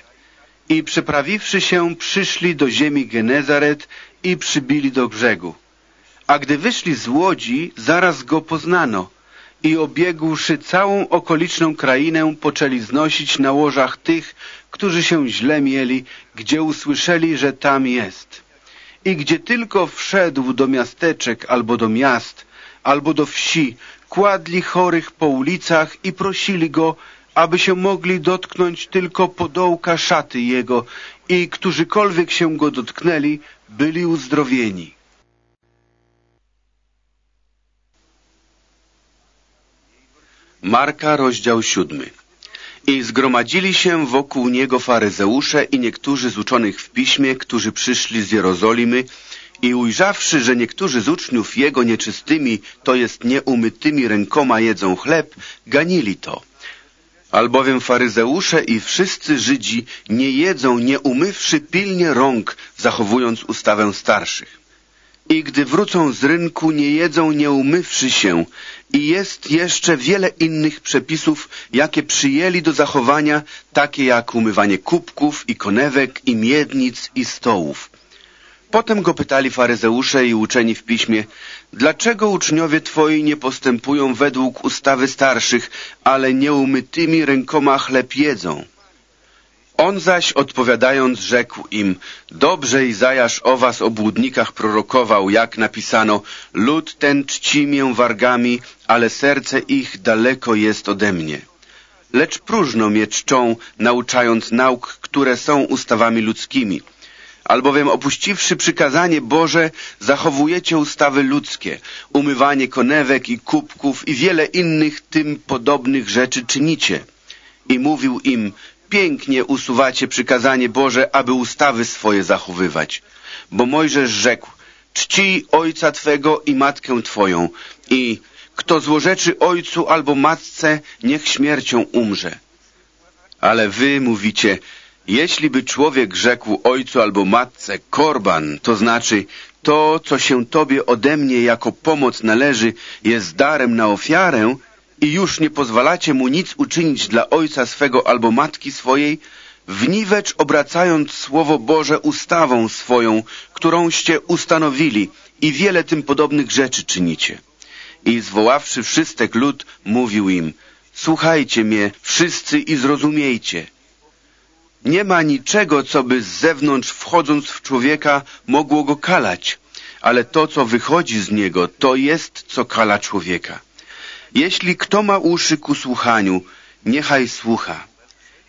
I przeprawiwszy się, przyszli do ziemi Genezaret i przybili do brzegu. A gdy wyszli z łodzi, zaraz go poznano i obiegłszy całą okoliczną krainę, poczęli znosić na łożach tych, którzy się źle mieli, gdzie usłyszeli, że tam jest. I gdzie tylko wszedł do miasteczek albo do miast, albo do wsi, kładli chorych po ulicach i prosili go, aby się mogli dotknąć tylko podołka szaty jego i którzykolwiek się go dotknęli, byli uzdrowieni. Marka, rozdział siódmy. I zgromadzili się wokół niego faryzeusze i niektórzy z uczonych w piśmie, którzy przyszli z Jerozolimy i ujrzawszy, że niektórzy z uczniów jego nieczystymi, to jest nieumytymi rękoma jedzą chleb, ganili to. Albowiem faryzeusze i wszyscy Żydzi nie jedzą, nie umywszy pilnie rąk, zachowując ustawę starszych. i gdy wrócą z rynku, nie jedzą nie umywszy się. I jest jeszcze wiele innych przepisów, jakie przyjęli do zachowania, takie jak umywanie kubków i konewek i miednic i stołów. Potem go pytali faryzeusze i uczeni w piśmie, dlaczego uczniowie twoi nie postępują według ustawy starszych, ale nieumytymi rękoma chleb jedzą? On zaś odpowiadając rzekł im, dobrze Izajasz o was obłudnikach prorokował, jak napisano, lud ten czci mię wargami, ale serce ich daleko jest ode mnie. Lecz próżno mnie czczą, nauczając nauk, które są ustawami ludzkimi. Albowiem opuściwszy przykazanie Boże, zachowujecie ustawy ludzkie, umywanie konewek i kubków i wiele innych tym podobnych rzeczy czynicie. I mówił im, pięknie usuwacie przykazanie Boże, aby ustawy swoje zachowywać. Bo Mojżesz rzekł, czcij ojca Twego i matkę Twoją i kto złorzeczy ojcu albo matce, niech śmiercią umrze. Ale wy mówicie, jeśli by człowiek rzekł ojcu albo matce korban, to znaczy to, co się Tobie ode mnie jako pomoc należy, jest darem na ofiarę, i już nie pozwalacie mu nic uczynić dla ojca swego albo matki swojej, wniwecz obracając Słowo Boże ustawą swoją, którąście ustanowili i wiele tym podobnych rzeczy czynicie. I zwoławszy wszystek lud, mówił im, słuchajcie mnie wszyscy i zrozumiejcie. Nie ma niczego, co by z zewnątrz wchodząc w człowieka mogło go kalać, ale to, co wychodzi z niego, to jest, co kala człowieka. Jeśli kto ma uszy ku słuchaniu, niechaj słucha.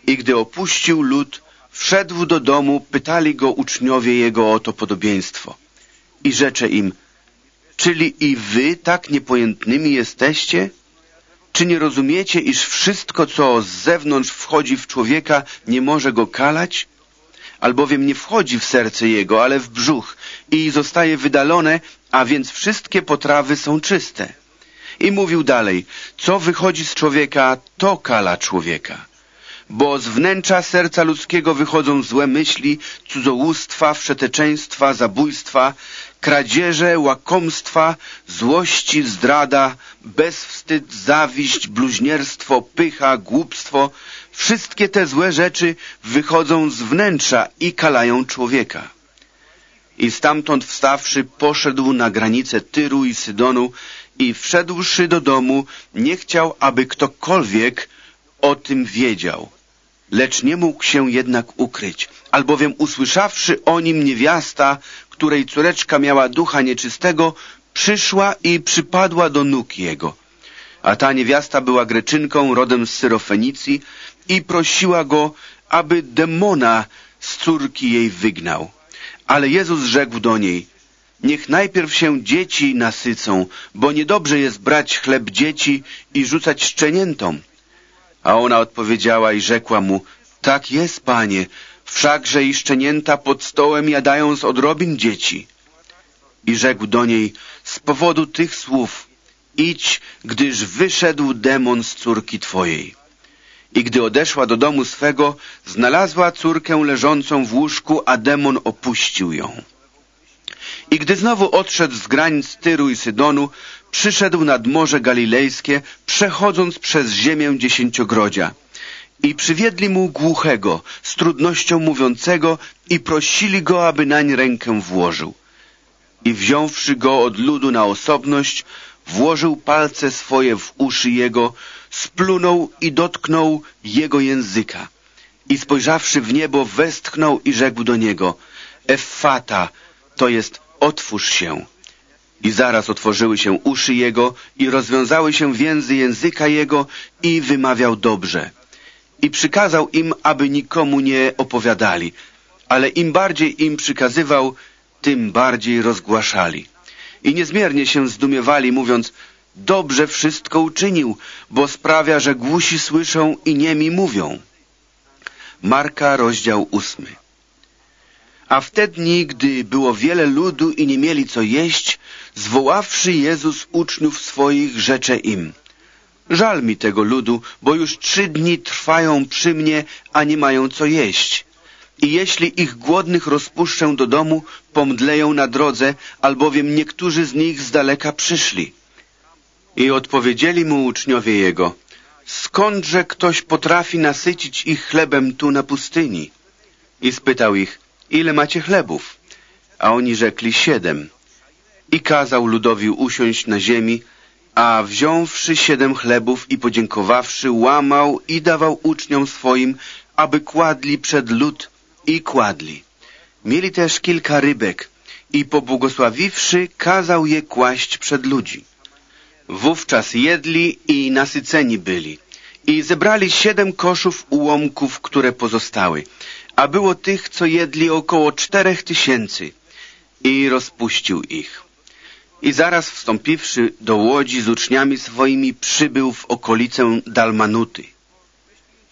I gdy opuścił lud, wszedł do domu, pytali go uczniowie jego o to podobieństwo. I rzecze im, czyli i wy tak niepojętnymi jesteście? Czy nie rozumiecie, iż wszystko, co z zewnątrz wchodzi w człowieka, nie może go kalać? Albowiem nie wchodzi w serce jego, ale w brzuch i zostaje wydalone, a więc wszystkie potrawy są czyste. I mówił dalej, co wychodzi z człowieka, to kala człowieka. Bo z wnętrza serca ludzkiego wychodzą złe myśli, cudzołóstwa, wszeteczeństwa, zabójstwa, kradzieże, łakomstwa, złości, zdrada, bezwstyd, zawiść, bluźnierstwo, pycha, głupstwo. Wszystkie te złe rzeczy wychodzą z wnętrza i kalają człowieka. I stamtąd wstawszy poszedł na granicę Tyru i Sydonu i wszedłszy do domu, nie chciał, aby ktokolwiek o tym wiedział. Lecz nie mógł się jednak ukryć, albowiem usłyszawszy o nim niewiasta, której córeczka miała ducha nieczystego, przyszła i przypadła do nóg jego. A ta niewiasta była Greczynką rodem z Syrofenicji i prosiła go, aby demona z córki jej wygnał. Ale Jezus rzekł do niej, Niech najpierw się dzieci nasycą, bo niedobrze jest brać chleb dzieci i rzucać szczeniętom. A ona odpowiedziała i rzekła mu, tak jest, panie, wszakże i szczenięta pod stołem jadają z odrobin dzieci. I rzekł do niej, z powodu tych słów, idź, gdyż wyszedł demon z córki twojej. I gdy odeszła do domu swego, znalazła córkę leżącą w łóżku, a demon opuścił ją. I gdy znowu odszedł z granic Tyru i Sydonu, przyszedł nad Morze Galilejskie, przechodząc przez ziemię dziesięciogrodzia. I przywiedli mu głuchego, z trudnością mówiącego i prosili go, aby nań rękę włożył. I wziąwszy go od ludu na osobność, włożył palce swoje w uszy jego, splunął i dotknął jego języka. I spojrzawszy w niebo, westchnął i rzekł do niego, Effata, to jest otwórz się. I zaraz otworzyły się uszy jego i rozwiązały się więzy języka jego i wymawiał dobrze. I przykazał im, aby nikomu nie opowiadali, ale im bardziej im przykazywał, tym bardziej rozgłaszali. I niezmiernie się zdumiewali, mówiąc, dobrze wszystko uczynił, bo sprawia, że głusi słyszą i niemi mówią. Marka, rozdział ósmy. A w te dni, gdy było wiele ludu i nie mieli co jeść, zwoławszy Jezus uczniów swoich, rzecze im. Żal mi tego ludu, bo już trzy dni trwają przy mnie, a nie mają co jeść. I jeśli ich głodnych rozpuszczę do domu, pomdleją na drodze, albowiem niektórzy z nich z daleka przyszli. I odpowiedzieli mu uczniowie jego, skądże ktoś potrafi nasycić ich chlebem tu na pustyni? I spytał ich, ile macie chlebów? A oni rzekli, siedem. I kazał ludowi usiąść na ziemi, a wziąwszy siedem chlebów i podziękowawszy, łamał i dawał uczniom swoim, aby kładli przed lud i kładli. Mieli też kilka rybek i pobłogosławiwszy, kazał je kłaść przed ludzi. Wówczas jedli i nasyceni byli i zebrali siedem koszów ułomków, które pozostały, a było tych, co jedli około czterech tysięcy i rozpuścił ich. I zaraz wstąpiwszy do łodzi z uczniami swoimi, przybył w okolicę Dalmanuty.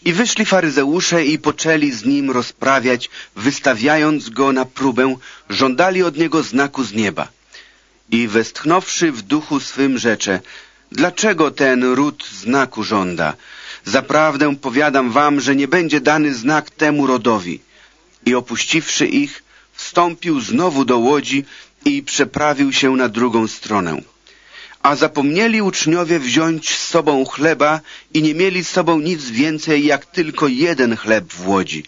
I wyszli faryzeusze i poczęli z nim rozprawiać, wystawiając go na próbę, żądali od niego znaku z nieba. I westchnąwszy w duchu swym rzecze, dlaczego ten ród znaku żąda? Zaprawdę powiadam wam, że nie będzie dany znak temu rodowi. I opuściwszy ich, wstąpił znowu do łodzi i przeprawił się na drugą stronę. A zapomnieli uczniowie wziąć z sobą chleba i nie mieli z sobą nic więcej jak tylko jeden chleb w łodzi.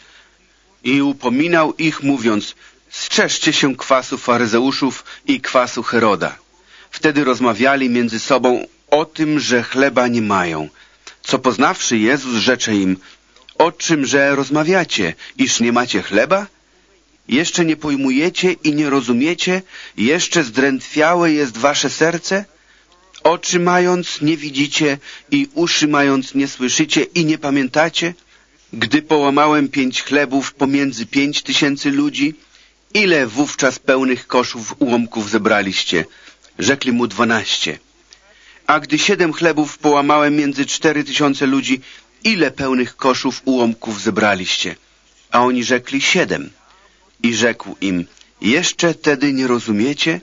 I upominał ich mówiąc, strzeżcie się kwasu faryzeuszów i kwasu Heroda. Wtedy rozmawiali między sobą o tym, że chleba nie mają. Co poznawszy Jezus, rzecze im, o czymże rozmawiacie, iż nie macie chleba? Jeszcze nie pojmujecie i nie rozumiecie? Jeszcze zdrętwiałe jest wasze serce? Oczy mając nie widzicie i uszy mając nie słyszycie i nie pamiętacie? Gdy połamałem pięć chlebów pomiędzy pięć tysięcy ludzi, ile wówczas pełnych koszów ułomków zebraliście? Rzekli mu dwanaście. A gdy siedem chlebów połamałem między cztery tysiące ludzi, ile pełnych koszów ułomków zebraliście? A oni rzekli siedem. I rzekł im, jeszcze tedy nie rozumiecie?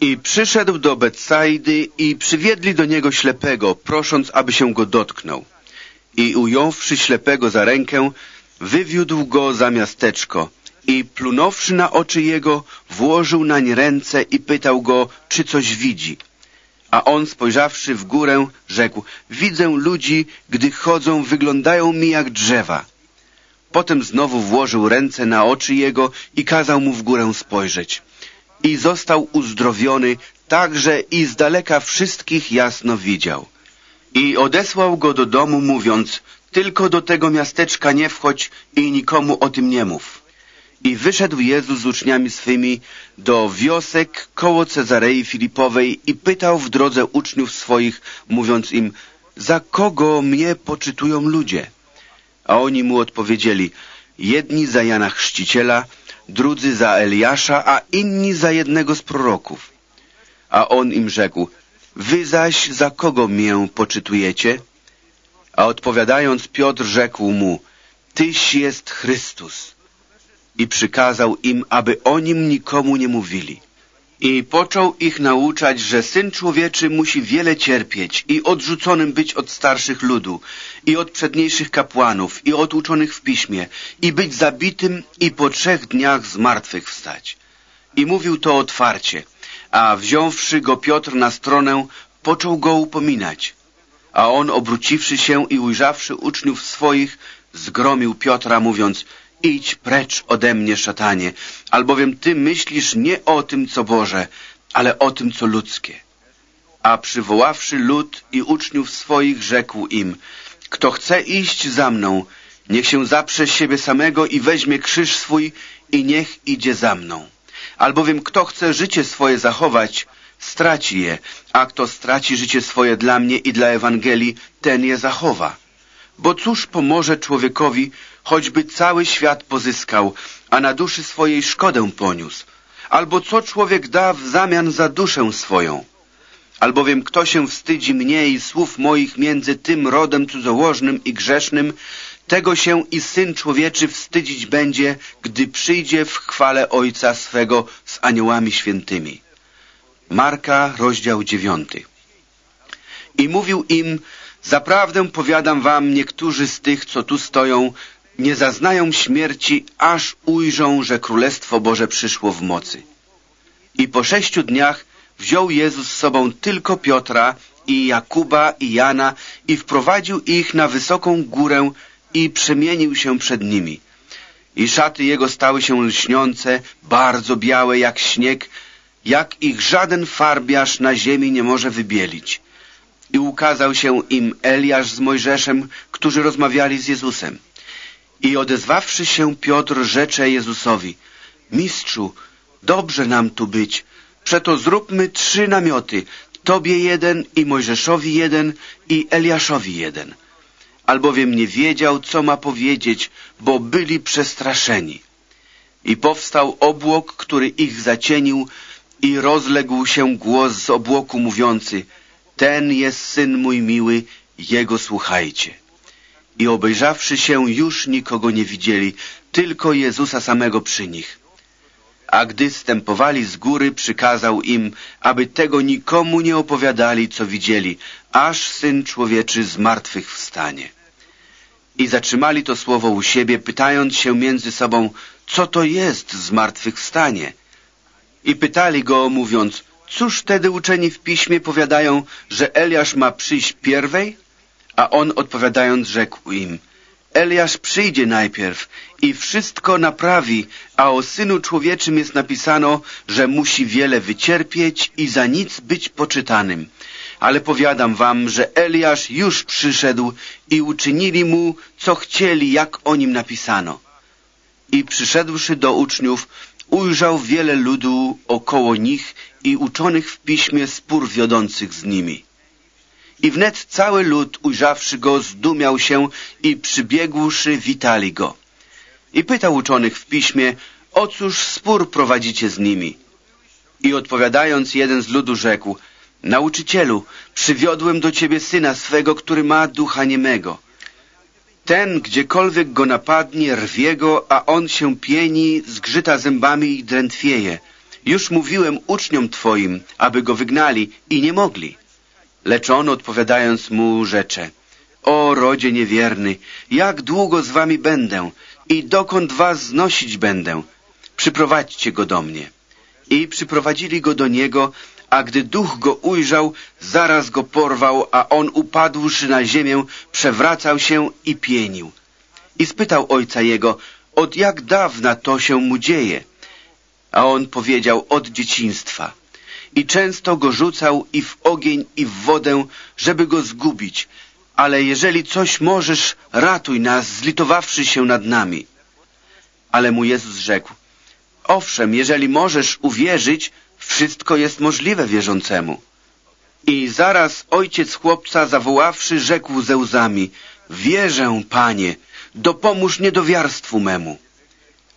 I przyszedł do Betsaidy i przywiedli do niego ślepego, prosząc, aby się go dotknął. I ująwszy ślepego za rękę, wywiódł go za miasteczko i plunąwszy na oczy jego, włożył nań ręce i pytał go, czy coś widzi. A on spojrzawszy w górę, rzekł, widzę ludzi, gdy chodzą, wyglądają mi jak drzewa. Potem znowu włożył ręce na oczy jego i kazał mu w górę spojrzeć. I został uzdrowiony, tak że i z daleka wszystkich jasno widział. I odesłał go do domu, mówiąc, tylko do tego miasteczka nie wchodź i nikomu o tym nie mów. I wyszedł Jezus z uczniami swymi do wiosek koło Cezarei Filipowej i pytał w drodze uczniów swoich, mówiąc im, za kogo mnie poczytują ludzie? A oni mu odpowiedzieli, jedni za Jana Chrzciciela, drudzy za Eliasza, a inni za jednego z proroków. A on im rzekł, wy zaś za kogo mię poczytujecie? A odpowiadając Piotr rzekł mu, Tyś jest Chrystus. I przykazał im, aby o nim nikomu nie mówili. I począł ich nauczać, że Syn Człowieczy musi wiele cierpieć i odrzuconym być od starszych ludu, i od przedniejszych kapłanów, i od uczonych w piśmie, i być zabitym i po trzech dniach z martwych wstać. I mówił to otwarcie, a wziąwszy go Piotr na stronę, począł go upominać. A on, obróciwszy się i ujrzawszy uczniów swoich, zgromił Piotra, mówiąc, idź precz ode mnie, szatanie, albowiem ty myślisz nie o tym, co Boże, ale o tym, co ludzkie. A przywoławszy lud i uczniów swoich, rzekł im, kto chce iść za mną, niech się zaprze siebie samego i weźmie krzyż swój i niech idzie za mną. Albowiem kto chce życie swoje zachować, straci je, a kto straci życie swoje dla mnie i dla Ewangelii, ten je zachowa. Bo cóż pomoże człowiekowi, choćby cały świat pozyskał, a na duszy swojej szkodę poniósł? Albo co człowiek da w zamian za duszę swoją? Albowiem kto się wstydzi mnie i słów moich między tym rodem cudzołożnym i grzesznym, tego się i Syn Człowieczy wstydzić będzie, gdy przyjdzie w chwale Ojca swego z aniołami świętymi. Marka, rozdział dziewiąty. I mówił im, zaprawdę powiadam wam, niektórzy z tych, co tu stoją, nie zaznają śmierci, aż ujrzą, że Królestwo Boże przyszło w mocy. I po sześciu dniach wziął Jezus z sobą tylko Piotra i Jakuba i Jana i wprowadził ich na wysoką górę i przemienił się przed nimi. I szaty jego stały się lśniące, bardzo białe jak śnieg, jak ich żaden farbiarz na ziemi nie może wybielić. I ukazał się im Eliasz z Mojżeszem, którzy rozmawiali z Jezusem. I odezwawszy się Piotr rzecze Jezusowi, Mistrzu, dobrze nam tu być, przeto zróbmy trzy namioty, Tobie jeden i Mojżeszowi jeden i Eliaszowi jeden. Albowiem nie wiedział, co ma powiedzieć, bo byli przestraszeni. I powstał obłok, który ich zacienił i rozległ się głos z obłoku mówiący Ten jest Syn mój miły, Jego słuchajcie. I obejrzawszy się, już nikogo nie widzieli, tylko Jezusa samego przy nich. A gdy stępowali z góry, przykazał im, aby tego nikomu nie opowiadali, co widzieli, aż Syn Człowieczy z martwych wstanie. I zatrzymali to słowo u siebie, pytając się między sobą, co to jest zmartwychwstanie. I pytali go, mówiąc, cóż wtedy uczeni w piśmie powiadają, że Eliasz ma przyjść pierwej? A on odpowiadając rzekł im, Eliasz przyjdzie najpierw i wszystko naprawi, a o Synu Człowieczym jest napisano, że musi wiele wycierpieć i za nic być poczytanym. Ale powiadam wam, że Eliasz już przyszedł i uczynili mu, co chcieli, jak o nim napisano. I przyszedłszy do uczniów, ujrzał wiele ludu około nich i uczonych w piśmie spór wiodących z nimi. I wnet cały lud, ujrzawszy go, zdumiał się i przybiegłszy, witali go. I pytał uczonych w piśmie, o cóż spór prowadzicie z nimi? I odpowiadając, jeden z ludu rzekł, Nauczycielu, przywiodłem do ciebie syna swego, który ma ducha niemego. Ten, gdziekolwiek go napadnie, rwie go, a on się pieni, zgrzyta zębami i drętwieje. Już mówiłem uczniom twoim, aby go wygnali i nie mogli. Lecz on odpowiadając mu rzecze, o rodzie niewierny, jak długo z wami będę i dokąd was znosić będę? Przyprowadźcie go do mnie. I przyprowadzili go do niego, a gdy duch go ujrzał, zaraz go porwał, a on upadłszy na ziemię, przewracał się i pienił. I spytał ojca jego, od jak dawna to się mu dzieje? A on powiedział, od dzieciństwa. I często go rzucał i w ogień, i w wodę, żeby go zgubić. Ale jeżeli coś możesz, ratuj nas, zlitowawszy się nad nami. Ale mu Jezus rzekł, owszem, jeżeli możesz uwierzyć, wszystko jest możliwe wierzącemu. I zaraz ojciec chłopca zawoławszy, rzekł ze łzami, wierzę, Panie, dopomóż niedowiarstwu memu.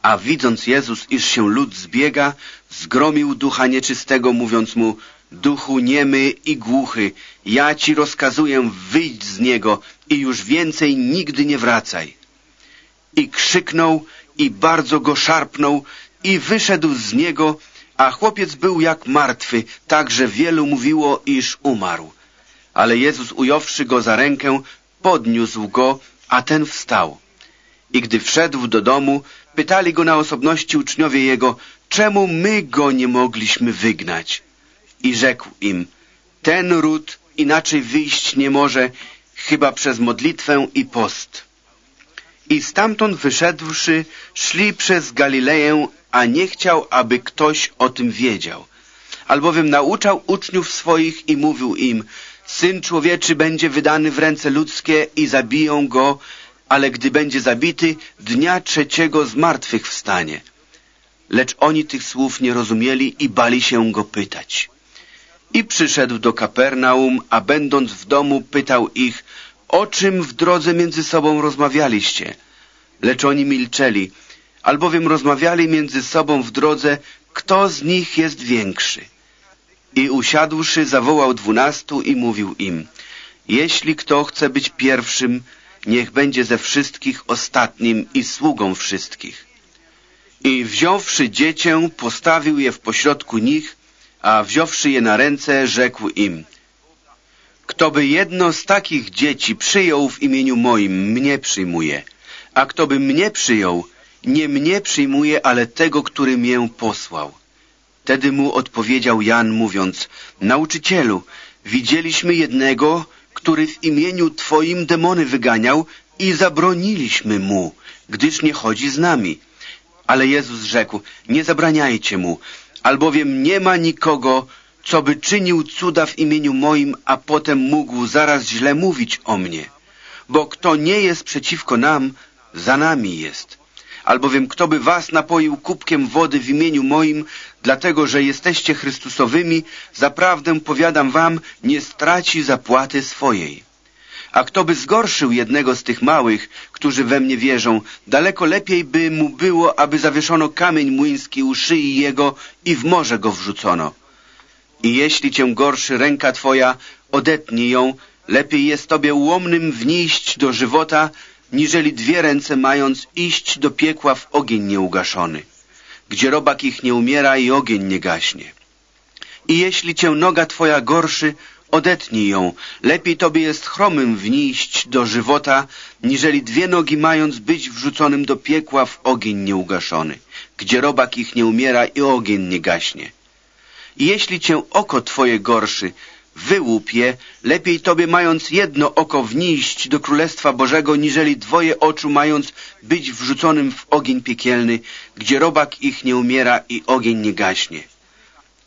A widząc Jezus, iż się lud zbiega, zgromił ducha nieczystego, mówiąc mu, duchu niemy i głuchy, ja ci rozkazuję, wyjdź z niego i już więcej nigdy nie wracaj. I krzyknął i bardzo go szarpnął i wyszedł z niego, a chłopiec był jak martwy, tak że wielu mówiło, iż umarł. Ale Jezus ująwszy go za rękę, podniósł go, a ten wstał. I gdy wszedł do domu, pytali go na osobności uczniowie jego, czemu my go nie mogliśmy wygnać? I rzekł im, ten ród inaczej wyjść nie może, chyba przez modlitwę i post. I stamtąd wyszedłszy, szli przez Galileję, a nie chciał, aby ktoś o tym wiedział. Albowiem nauczał uczniów swoich i mówił im, Syn człowieczy będzie wydany w ręce ludzkie i zabiją go, ale gdy będzie zabity, dnia trzeciego z martwych wstanie. Lecz oni tych słów nie rozumieli i bali się go pytać. I przyszedł do Kapernaum, a będąc w domu pytał ich, o czym w drodze między sobą rozmawialiście? Lecz oni milczeli, albowiem rozmawiali między sobą w drodze, kto z nich jest większy. I usiadłszy, zawołał dwunastu i mówił im, jeśli kto chce być pierwszym, niech będzie ze wszystkich ostatnim i sługą wszystkich. I wziąwszy dziecię, postawił je w pośrodku nich, a wziąwszy je na ręce, rzekł im, kto by jedno z takich dzieci przyjął w imieniu moim, mnie przyjmuje, A kto by mnie przyjął, nie mnie przyjmuje, ale tego, który mię posłał. Wtedy mu odpowiedział Jan, mówiąc, Nauczycielu, widzieliśmy jednego, który w imieniu Twoim demony wyganiał i zabroniliśmy mu, gdyż nie chodzi z nami. Ale Jezus rzekł, nie zabraniajcie mu, albowiem nie ma nikogo, co by czynił cuda w imieniu moim, a potem mógł zaraz źle mówić o mnie. Bo kto nie jest przeciwko nam, za nami jest. Albowiem kto by was napoił kubkiem wody w imieniu moim, dlatego że jesteście Chrystusowymi, zaprawdę powiadam wam, nie straci zapłaty swojej. A kto by zgorszył jednego z tych małych, którzy we mnie wierzą, daleko lepiej by mu było, aby zawieszono kamień młyński u szyi jego i w morze go wrzucono. I jeśli cię gorszy ręka twoja, odetnij ją, lepiej jest tobie ułomnym wnieść do żywota, niżeli dwie ręce mając iść do piekła w ogień nieugaszony, gdzie robak ich nie umiera i ogień nie gaśnie. I jeśli cię noga twoja gorszy, odetnij ją. Lepiej tobie jest chromym wnieść do żywota, niżeli dwie nogi mając być wrzuconym do piekła w ogień nieugaszony, gdzie robak ich nie umiera i ogień nie gaśnie. I jeśli cię oko twoje gorszy, wyłup je, lepiej tobie mając jedno oko wnieść do Królestwa Bożego, niżeli dwoje oczu mając być wrzuconym w ogień piekielny, gdzie robak ich nie umiera i ogień nie gaśnie.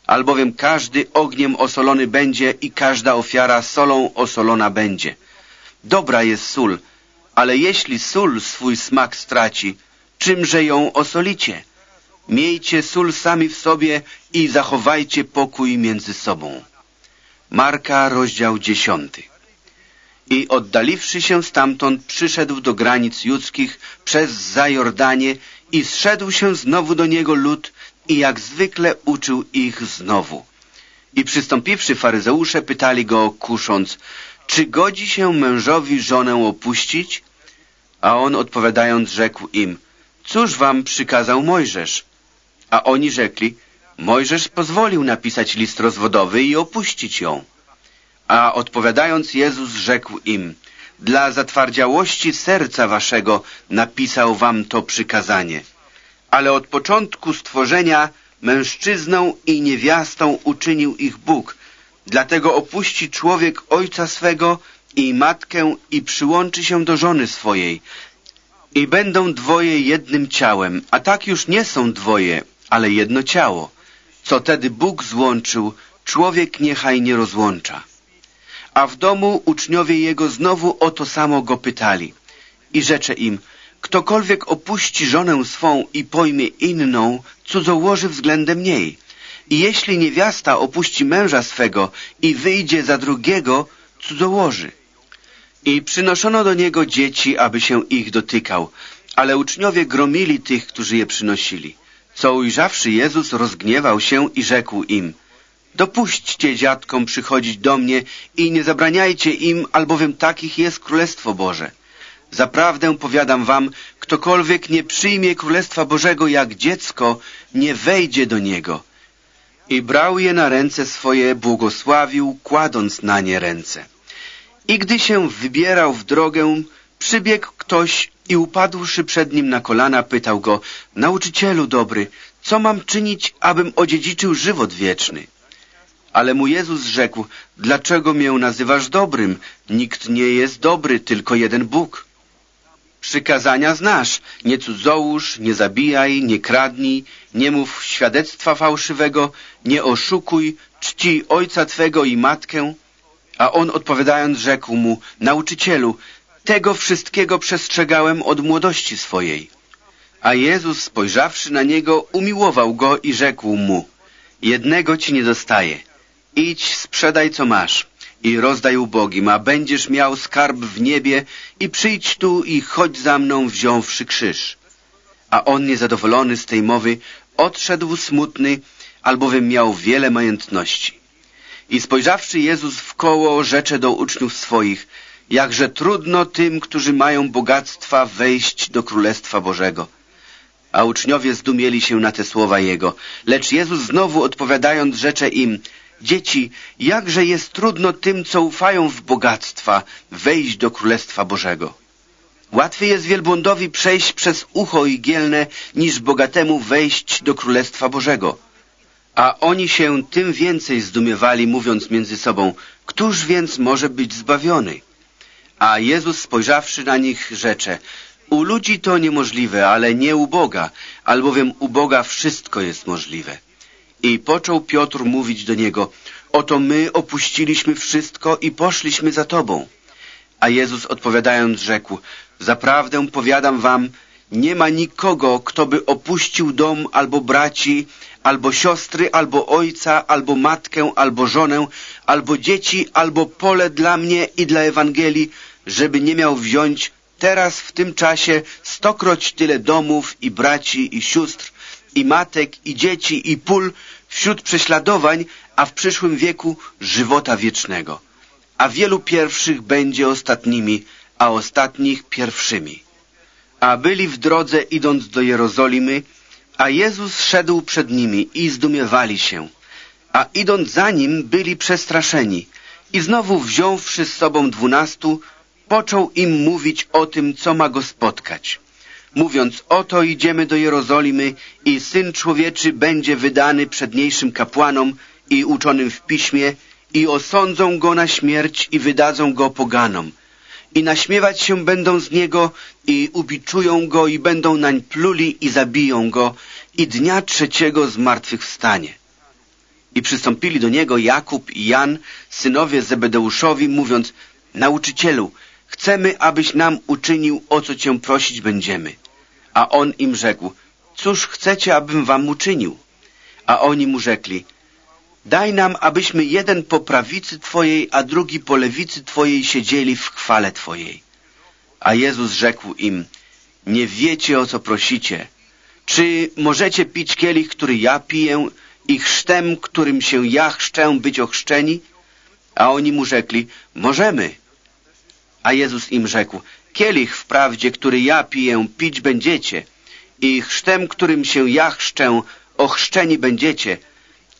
Albowiem każdy ogniem osolony będzie i każda ofiara solą osolona będzie. Dobra jest sól, ale jeśli sól swój smak straci, czymże ją osolicie? Miejcie sól sami w sobie i zachowajcie pokój między sobą. Marka, rozdział dziesiąty. I oddaliwszy się stamtąd, przyszedł do granic judzkich przez Zajordanie i zszedł się znowu do niego lud i jak zwykle uczył ich znowu. I przystąpiwszy faryzeusze pytali go, kusząc, czy godzi się mężowi żonę opuścić? A on odpowiadając rzekł im, cóż wam przykazał Mojżesz? A oni rzekli, Mojżesz pozwolił napisać list rozwodowy i opuścić ją. A odpowiadając Jezus rzekł im, dla zatwardziałości serca waszego napisał wam to przykazanie. Ale od początku stworzenia mężczyzną i niewiastą uczynił ich Bóg. Dlatego opuści człowiek ojca swego i matkę i przyłączy się do żony swojej. I będą dwoje jednym ciałem, a tak już nie są dwoje, ale jedno ciało. Co tedy Bóg złączył, człowiek niechaj nie rozłącza. A w domu uczniowie jego znowu o to samo go pytali. I rzecze im, ktokolwiek opuści żonę swą i pojmie inną, cudzołoży względem niej. I jeśli niewiasta opuści męża swego i wyjdzie za drugiego, cudzołoży. I przynoszono do niego dzieci, aby się ich dotykał, ale uczniowie gromili tych, którzy je przynosili. Co ujrzawszy Jezus rozgniewał się i rzekł im Dopuśćcie dziadkom przychodzić do mnie i nie zabraniajcie im, albowiem takich jest Królestwo Boże. Zaprawdę powiadam wam, ktokolwiek nie przyjmie Królestwa Bożego jak dziecko, nie wejdzie do niego. I brał je na ręce swoje, błogosławił, kładąc na nie ręce. I gdy się wybierał w drogę, przybiegł ktoś i upadłszy przed nim na kolana, pytał go, nauczycielu dobry, co mam czynić, abym odziedziczył żywot wieczny? Ale mu Jezus rzekł, dlaczego mię nazywasz dobrym? Nikt nie jest dobry, tylko jeden Bóg. Przykazania znasz, nie cudzołóż, nie zabijaj, nie kradnij, nie mów świadectwa fałszywego, nie oszukuj, czci ojca twego i matkę. A on odpowiadając rzekł mu, nauczycielu, tego wszystkiego przestrzegałem od młodości swojej. A Jezus spojrzawszy na niego, umiłował go i rzekł mu, jednego ci nie dostaje. Idź, sprzedaj co masz i rozdaj ubogim, a będziesz miał skarb w niebie i przyjdź tu i chodź za mną wziąwszy krzyż. A on niezadowolony z tej mowy odszedł smutny, albowiem miał wiele majątności. I spojrzawszy Jezus w koło, rzecze do uczniów swoich, jakże trudno tym, którzy mają bogactwa, wejść do Królestwa Bożego. A uczniowie zdumieli się na te słowa Jego. Lecz Jezus znowu odpowiadając rzecze im, Dzieci, jakże jest trudno tym, co ufają w bogactwa, wejść do Królestwa Bożego. Łatwiej jest wielbłądowi przejść przez ucho igielne, niż bogatemu wejść do Królestwa Bożego. A oni się tym więcej zdumiewali, mówiąc między sobą, któż więc może być zbawiony? A Jezus spojrzawszy na nich rzecze, u ludzi to niemożliwe, ale nie u Boga, albowiem u Boga wszystko jest możliwe. I począł Piotr mówić do niego, oto my opuściliśmy wszystko i poszliśmy za Tobą. A Jezus odpowiadając rzekł, zaprawdę powiadam wam, nie ma nikogo, kto by opuścił dom albo braci, albo siostry, albo ojca, albo matkę, albo żonę, albo dzieci, albo pole dla mnie i dla Ewangelii, żeby nie miał wziąć teraz w tym czasie stokroć tyle domów i braci i sióstr i matek i dzieci i pól wśród prześladowań, a w przyszłym wieku żywota wiecznego. A wielu pierwszych będzie ostatnimi, a ostatnich pierwszymi. A byli w drodze idąc do Jerozolimy, a Jezus szedł przed nimi i zdumiewali się. A idąc za nim byli przestraszeni. I znowu wziąwszy z sobą dwunastu, począł im mówić o tym, co ma go spotkać. Mówiąc, oto idziemy do Jerozolimy i Syn Człowieczy będzie wydany przedniejszym kapłanom i uczonym w piśmie i osądzą go na śmierć i wydadzą go poganom. I naśmiewać się będą z niego i ubiczują go i będą nań pluli i zabiją go i dnia trzeciego zmartwychwstanie. I przystąpili do niego Jakub i Jan, synowie Zebedeuszowi, mówiąc, Nauczycielu, chcemy, abyś nam uczynił, o co cię prosić będziemy. A on im rzekł, cóż chcecie, abym wam uczynił? A oni mu rzekli, daj nam, abyśmy jeden po prawicy Twojej, a drugi po lewicy Twojej siedzieli w chwale Twojej. A Jezus rzekł im, nie wiecie, o co prosicie. Czy możecie pić kielich, który ja piję i chrztem, którym się ja chrzczę, być ochrzczeni? A oni mu rzekli, możemy. A Jezus im rzekł, kielich wprawdzie, który ja piję, pić będziecie i chrztem, którym się ja chrzczę, ochrzczeni będziecie,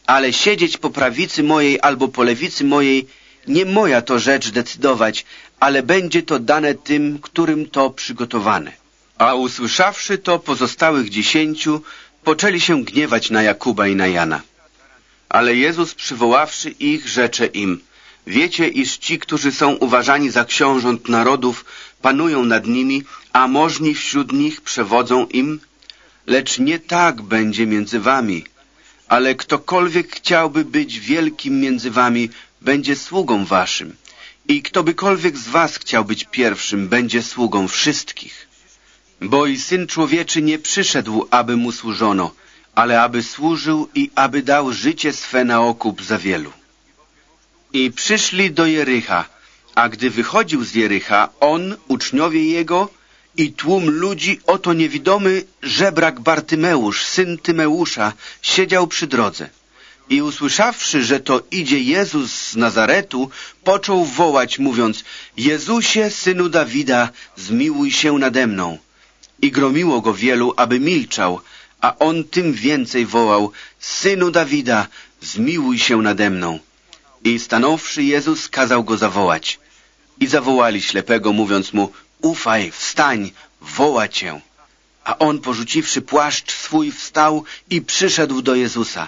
ale siedzieć po prawicy mojej albo po lewicy mojej, nie moja to rzecz decydować, ale będzie to dane tym, którym to przygotowane. A usłyszawszy to pozostałych dziesięciu, poczęli się gniewać na Jakuba i na Jana. Ale Jezus przywoławszy ich, rzecze im, wiecie, iż ci, którzy są uważani za książąt narodów, panują nad nimi, a możni wśród nich przewodzą im? Lecz nie tak będzie między wami. Ale ktokolwiek chciałby być wielkim między wami, będzie sługą waszym. I ktobykolwiek z was chciał być pierwszym, będzie sługą wszystkich. Bo i Syn Człowieczy nie przyszedł, aby mu służono, ale aby służył i aby dał życie swe na okup za wielu. I przyszli do Jericha, a gdy wychodził z Jericha, on, uczniowie jego i tłum ludzi, oto niewidomy żebrak Bartymeusz, syn Tymeusza, siedział przy drodze. I usłyszawszy, że to idzie Jezus z Nazaretu, począł wołać, mówiąc, Jezusie, synu Dawida, zmiłuj się nade mną. I gromiło go wielu, aby milczał, a on tym więcej wołał, Synu Dawida, zmiłuj się nade mną. I stanąwszy Jezus, kazał go zawołać. I zawołali ślepego, mówiąc mu, ufaj, wstań, woła cię. A on, porzuciwszy płaszcz swój, wstał i przyszedł do Jezusa.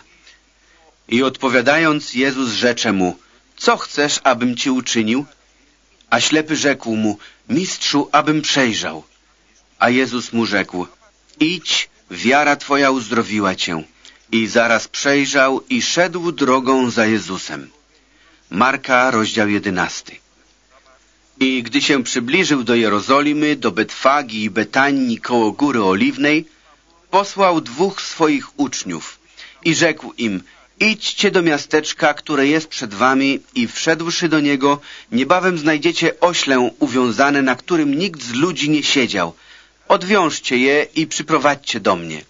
I odpowiadając, Jezus rzecze mu, co chcesz, abym ci uczynił? A ślepy rzekł mu, mistrzu, abym przejrzał. A Jezus mu rzekł, idź, wiara twoja uzdrowiła cię. I zaraz przejrzał i szedł drogą za Jezusem. Marka, rozdział jedenasty. I gdy się przybliżył do Jerozolimy, do Betwagi i Betanii koło Góry Oliwnej, posłał dwóch swoich uczniów i rzekł im, idźcie do miasteczka, które jest przed wami i wszedłszy do niego, niebawem znajdziecie oślę uwiązane, na którym nikt z ludzi nie siedział. Odwiążcie je i przyprowadźcie do mnie.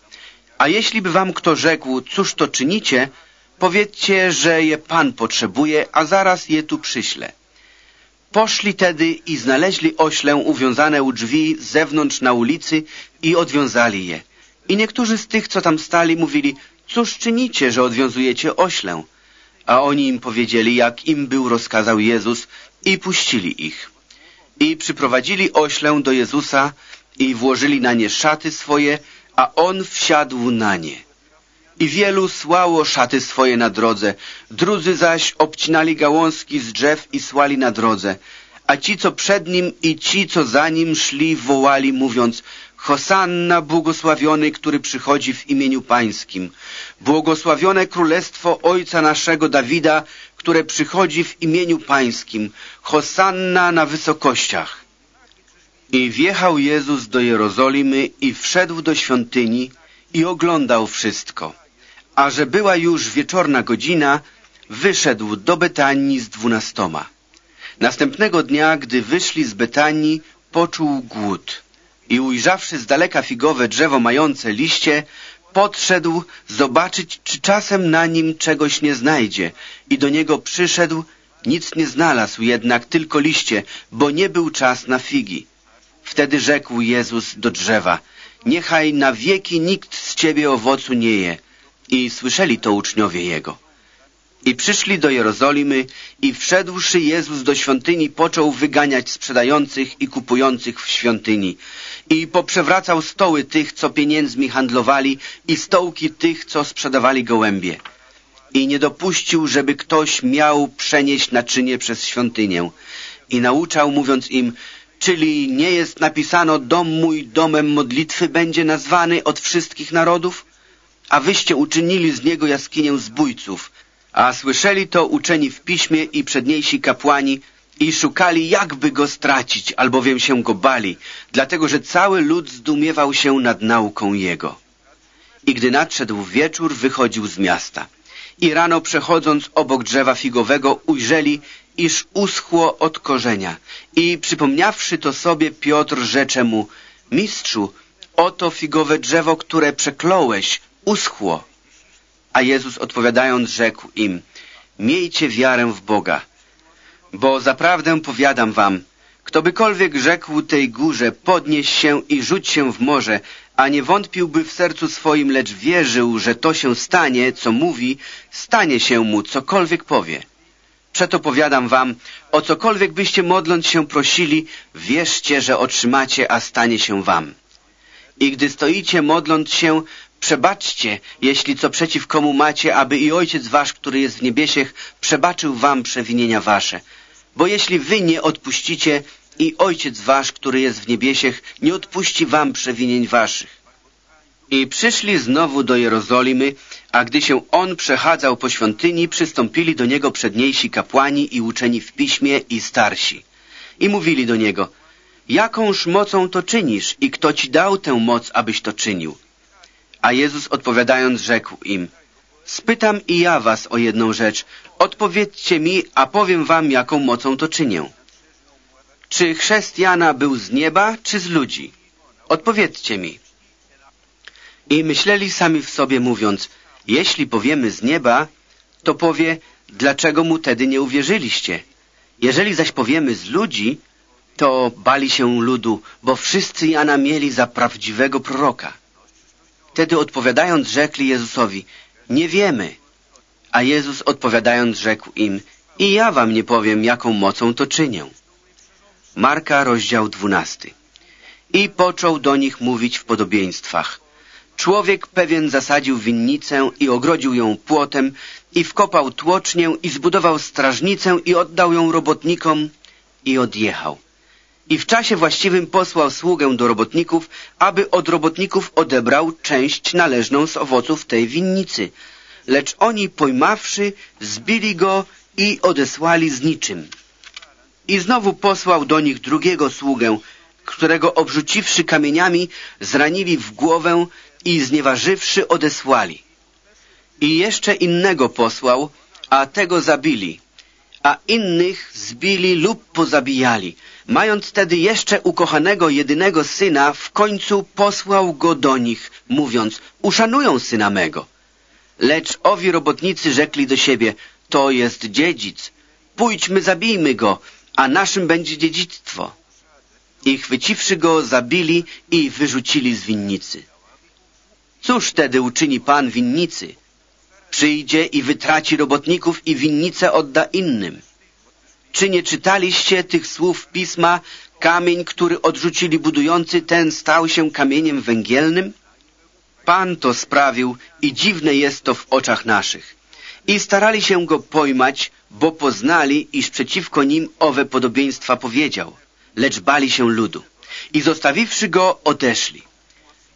A jeśli by wam kto rzekł, cóż to czynicie, powiedzcie, że je Pan potrzebuje, a zaraz je tu przyślę. Poszli tedy i znaleźli oślę uwiązane u drzwi z zewnątrz na ulicy i odwiązali je. I niektórzy z tych, co tam stali, mówili, cóż czynicie, że odwiązujecie oślę? A oni im powiedzieli, jak im był rozkazał Jezus i puścili ich. I przyprowadzili oślę do Jezusa i włożyli na nie szaty swoje, a on wsiadł na nie. I wielu słało szaty swoje na drodze, drudzy zaś obcinali gałązki z drzew i słali na drodze, a ci, co przed nim i ci, co za nim szli, wołali, mówiąc, Hosanna błogosławiony, który przychodzi w imieniu Pańskim. Błogosławione królestwo Ojca naszego Dawida, które przychodzi w imieniu Pańskim. Hosanna na wysokościach. I wjechał Jezus do Jerozolimy i wszedł do świątyni i oglądał wszystko. A że była już wieczorna godzina, wyszedł do Betanii z dwunastoma. Następnego dnia, gdy wyszli z Betanii, poczuł głód i ujrzawszy z daleka figowe drzewo mające liście, podszedł zobaczyć, czy czasem na nim czegoś nie znajdzie i do niego przyszedł, nic nie znalazł jednak, tylko liście, bo nie był czas na figi. Wtedy rzekł Jezus do drzewa, niechaj na wieki nikt z ciebie owocu nie je. I słyszeli to uczniowie Jego. I przyszli do Jerozolimy i wszedłszy Jezus do świątyni począł wyganiać sprzedających i kupujących w świątyni. I poprzewracał stoły tych, co pieniędzmi handlowali i stołki tych, co sprzedawali gołębie. I nie dopuścił, żeby ktoś miał przenieść naczynie przez świątynię. I nauczał, mówiąc im, czyli nie jest napisano, dom mój domem modlitwy będzie nazwany od wszystkich narodów? A wyście uczynili z niego jaskinię zbójców. A słyszeli to uczeni w piśmie i przedniejsi kapłani i szukali, jakby go stracić, albowiem się go bali, dlatego że cały lud zdumiewał się nad nauką jego. I gdy nadszedł wieczór, wychodził z miasta. I rano przechodząc obok drzewa figowego ujrzeli, iż uschło od korzenia. I przypomniawszy to sobie, Piotr rzecze mu, Mistrzu, oto figowe drzewo, które przekląłeś, uschło. A Jezus odpowiadając rzekł im, miejcie wiarę w Boga. Bo zaprawdę powiadam wam, kto bykolwiek rzekł tej górze, podnieś się i rzuć się w morze, a nie wątpiłby w sercu swoim, lecz wierzył, że to się stanie, co mówi, stanie się mu, cokolwiek powie. Przeto powiadam wam, o cokolwiek byście modląc się prosili, wierzcie, że otrzymacie, a stanie się wam. I gdy stoicie modląc się, Przebaczcie, jeśli co przeciw komu macie, aby i Ojciec wasz, który jest w niebiesiech, przebaczył wam przewinienia wasze. Bo jeśli wy nie odpuścicie, i Ojciec wasz, który jest w niebiesiech, nie odpuści wam przewinień waszych. I przyszli znowu do Jerozolimy, a gdy się on przechadzał po świątyni, przystąpili do niego przedniejsi kapłani i uczeni w piśmie i starsi. I mówili do niego, jakąż mocą to czynisz i kto ci dał tę moc, abyś to czynił? A Jezus odpowiadając rzekł im, spytam i ja was o jedną rzecz. Odpowiedzcie mi, a powiem wam, jaką mocą to czynię. Czy chrzest Jana był z nieba, czy z ludzi? Odpowiedzcie mi. I myśleli sami w sobie, mówiąc, jeśli powiemy z nieba, to powie, dlaczego mu tedy nie uwierzyliście? Jeżeli zaś powiemy z ludzi, to bali się ludu, bo wszyscy Jana mieli za prawdziwego proroka. Wtedy odpowiadając rzekli Jezusowi, nie wiemy. A Jezus odpowiadając rzekł im, i ja wam nie powiem, jaką mocą to czynię. Marka, rozdział dwunasty. I począł do nich mówić w podobieństwach. Człowiek pewien zasadził winnicę i ogrodził ją płotem i wkopał tłocznię i zbudował strażnicę i oddał ją robotnikom i odjechał i w czasie właściwym posłał sługę do robotników, aby od robotników odebrał część należną z owoców tej winnicy. Lecz oni pojmawszy, zbili go i odesłali z niczym. I znowu posłał do nich drugiego sługę, którego obrzuciwszy kamieniami, zranili w głowę i znieważywszy odesłali. I jeszcze innego posłał, a tego zabili, a innych zbili lub pozabijali – Mając tedy jeszcze ukochanego jedynego syna, w końcu posłał go do nich, mówiąc, uszanują syna mego. Lecz owi robotnicy rzekli do siebie, to jest dziedzic, pójdźmy, zabijmy go, a naszym będzie dziedzictwo. I chwyciwszy go, zabili i wyrzucili z winnicy. Cóż tedy uczyni pan winnicy? Przyjdzie i wytraci robotników i winnicę odda innym. Czy nie czytaliście tych słów Pisma? Kamień, który odrzucili budujący, ten stał się kamieniem węgielnym? Pan to sprawił i dziwne jest to w oczach naszych. I starali się go pojmać, bo poznali, iż przeciwko nim owe podobieństwa powiedział, lecz bali się ludu. I zostawiwszy go, odeszli.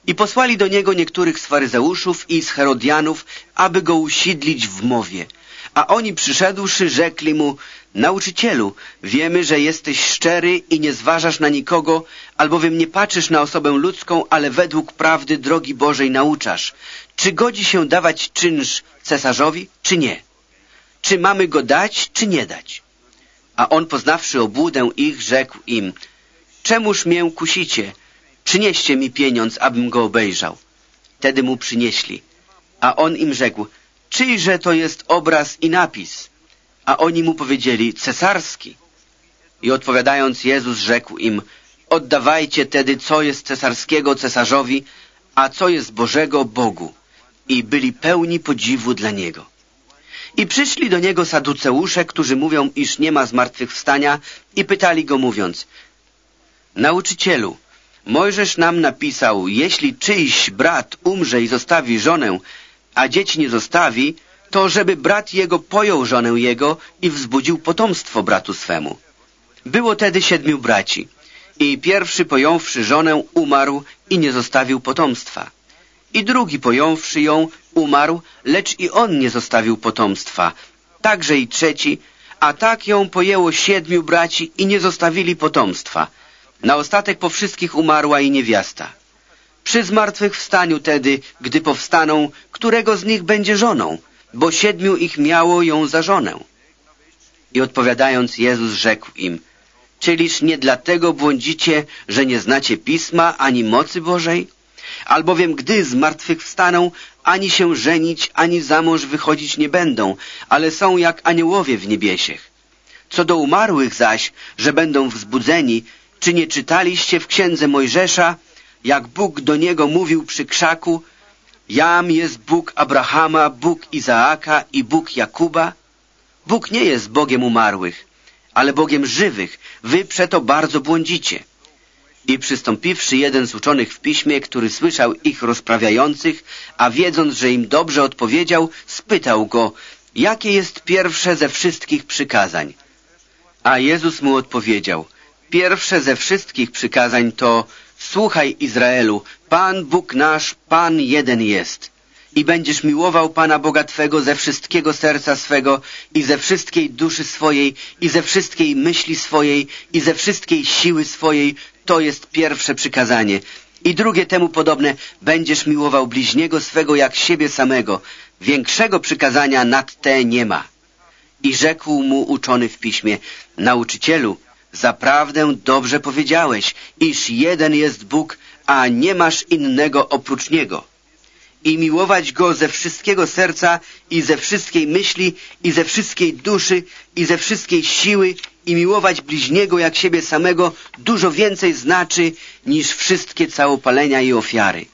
I posłali do niego niektórych z faryzeuszów i z herodianów, aby go usidlić w mowie. A oni przyszedłszy, rzekli mu, Nauczycielu, wiemy, że jesteś szczery i nie zważasz na nikogo, albowiem nie patrzysz na osobę ludzką, ale według prawdy drogi Bożej nauczasz. Czy godzi się dawać czynsz cesarzowi, czy nie? Czy mamy go dać, czy nie dać? A on poznawszy obłudę ich, rzekł im, Czemuż mię kusicie? Przynieście mi pieniądz, abym go obejrzał. Tedy mu przynieśli. A on im rzekł, czyjże to jest obraz i napis? A oni mu powiedzieli, cesarski. I odpowiadając Jezus rzekł im, oddawajcie tedy, co jest cesarskiego cesarzowi, a co jest Bożego Bogu. I byli pełni podziwu dla Niego. I przyszli do Niego saduceusze, którzy mówią, iż nie ma zmartwychwstania i pytali Go mówiąc, Nauczycielu, Mojżesz nam napisał, jeśli czyjś brat umrze i zostawi żonę, a dzieci nie zostawi, to żeby brat jego pojął żonę jego i wzbudził potomstwo bratu swemu. Było tedy siedmiu braci i pierwszy pojąwszy żonę umarł i nie zostawił potomstwa. I drugi pojąwszy ją umarł, lecz i on nie zostawił potomstwa. Także i trzeci, a tak ją pojęło siedmiu braci i nie zostawili potomstwa. Na ostatek po wszystkich umarła i niewiasta. Przy zmartwychwstaniu tedy, gdy powstaną, którego z nich będzie żoną? bo siedmiu ich miało ją za żonę. I odpowiadając Jezus rzekł im, czyliż nie dlatego błądzicie, że nie znacie Pisma ani mocy Bożej? Albowiem gdy zmartwychwstaną, ani się żenić, ani za mąż wychodzić nie będą, ale są jak aniołowie w niebiesiech. Co do umarłych zaś, że będą wzbudzeni, czy nie czytaliście w księdze Mojżesza, jak Bóg do niego mówił przy krzaku, Jam jest Bóg Abrahama, Bóg Izaaka i Bóg Jakuba. Bóg nie jest Bogiem umarłych, ale Bogiem żywych. Wy przeto bardzo błądzicie. I przystąpiwszy jeden z uczonych w piśmie, który słyszał ich rozprawiających, a wiedząc, że im dobrze odpowiedział, spytał go, jakie jest pierwsze ze wszystkich przykazań. A Jezus mu odpowiedział, pierwsze ze wszystkich przykazań to Słuchaj Izraelu, Pan Bóg nasz, Pan jeden jest. I będziesz miłował Pana Boga Twego ze wszystkiego serca swego i ze wszystkiej duszy swojej i ze wszystkiej myśli swojej i ze wszystkiej siły swojej. To jest pierwsze przykazanie. I drugie temu podobne, będziesz miłował bliźniego swego jak siebie samego. Większego przykazania nad te nie ma. I rzekł mu uczony w piśmie, nauczycielu, Zaprawdę dobrze powiedziałeś, iż jeden jest Bóg, a nie masz innego oprócz Niego. I miłować Go ze wszystkiego serca i ze wszystkiej myśli i ze wszystkiej duszy i ze wszystkiej siły i miłować bliźniego jak siebie samego dużo więcej znaczy niż wszystkie całopalenia i ofiary.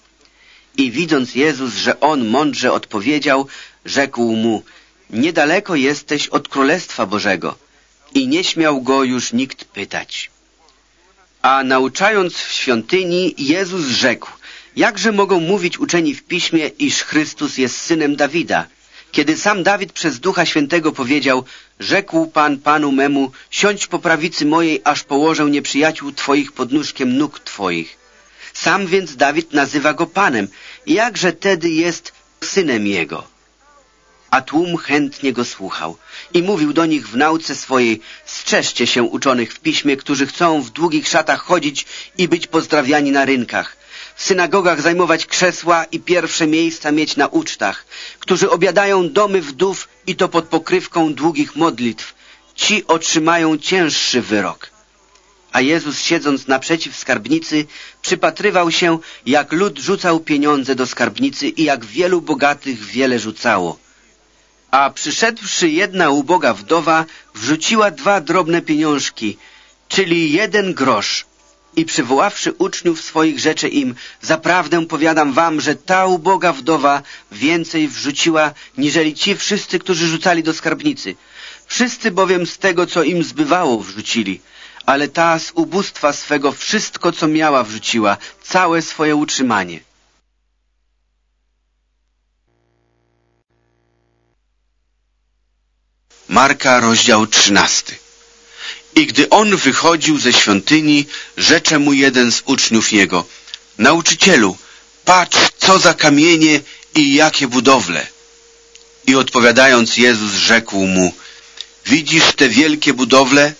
I widząc Jezus, że On mądrze odpowiedział, rzekł mu, niedaleko jesteś od Królestwa Bożego i nie śmiał go już nikt pytać. A nauczając w świątyni, Jezus rzekł, jakże mogą mówić uczeni w piśmie, iż Chrystus jest synem Dawida, kiedy sam Dawid przez Ducha Świętego powiedział, rzekł Pan Panu memu, siądź po prawicy mojej, aż położę nieprzyjaciół Twoich pod nóżkiem nóg Twoich. Sam więc Dawid nazywa go Panem, jakże tedy jest synem Jego a tłum chętnie go słuchał i mówił do nich w nauce swojej strzeżcie się uczonych w piśmie, którzy chcą w długich szatach chodzić i być pozdrawiani na rynkach, w synagogach zajmować krzesła i pierwsze miejsca mieć na ucztach, którzy obiadają domy wdów i to pod pokrywką długich modlitw. Ci otrzymają cięższy wyrok. A Jezus siedząc naprzeciw skarbnicy przypatrywał się, jak lud rzucał pieniądze do skarbnicy i jak wielu bogatych wiele rzucało. A przyszedłszy jedna uboga wdowa, wrzuciła dwa drobne pieniążki, czyli jeden grosz. I przywoławszy uczniów swoich, rzeczy im, zaprawdę powiadam wam, że ta uboga wdowa więcej wrzuciła, niżeli ci wszyscy, którzy rzucali do skarbnicy. Wszyscy bowiem z tego, co im zbywało, wrzucili, ale ta z ubóstwa swego wszystko, co miała, wrzuciła, całe swoje utrzymanie. Marka, rozdział trzynasty. I gdy on wychodził ze świątyni, rzecze mu jeden z uczniów jego, Nauczycielu, patrz, co za kamienie i jakie budowle. I odpowiadając Jezus rzekł mu, widzisz te wielkie budowle?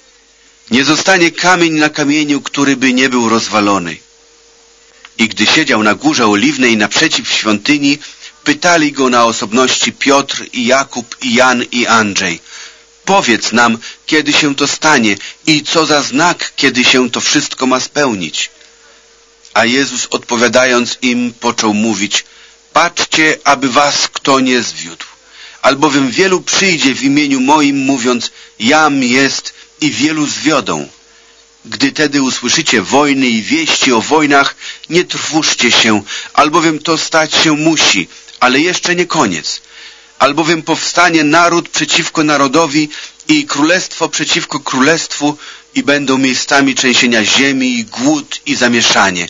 Nie zostanie kamień na kamieniu, który by nie był rozwalony. I gdy siedział na górze oliwnej naprzeciw świątyni, pytali go na osobności Piotr i Jakub i Jan i Andrzej. Powiedz nam, kiedy się to stanie i co za znak, kiedy się to wszystko ma spełnić. A Jezus odpowiadając im począł mówić, patrzcie, aby was kto nie zwiódł. Albowiem wielu przyjdzie w imieniu moim, mówiąc, jam jest i wielu zwiodą. Gdy tedy usłyszycie wojny i wieści o wojnach, nie trwóżcie się, albowiem to stać się musi, ale jeszcze nie koniec. Albowiem powstanie naród przeciwko narodowi i królestwo przeciwko królestwu i będą miejscami trzęsienia ziemi i głód i zamieszanie.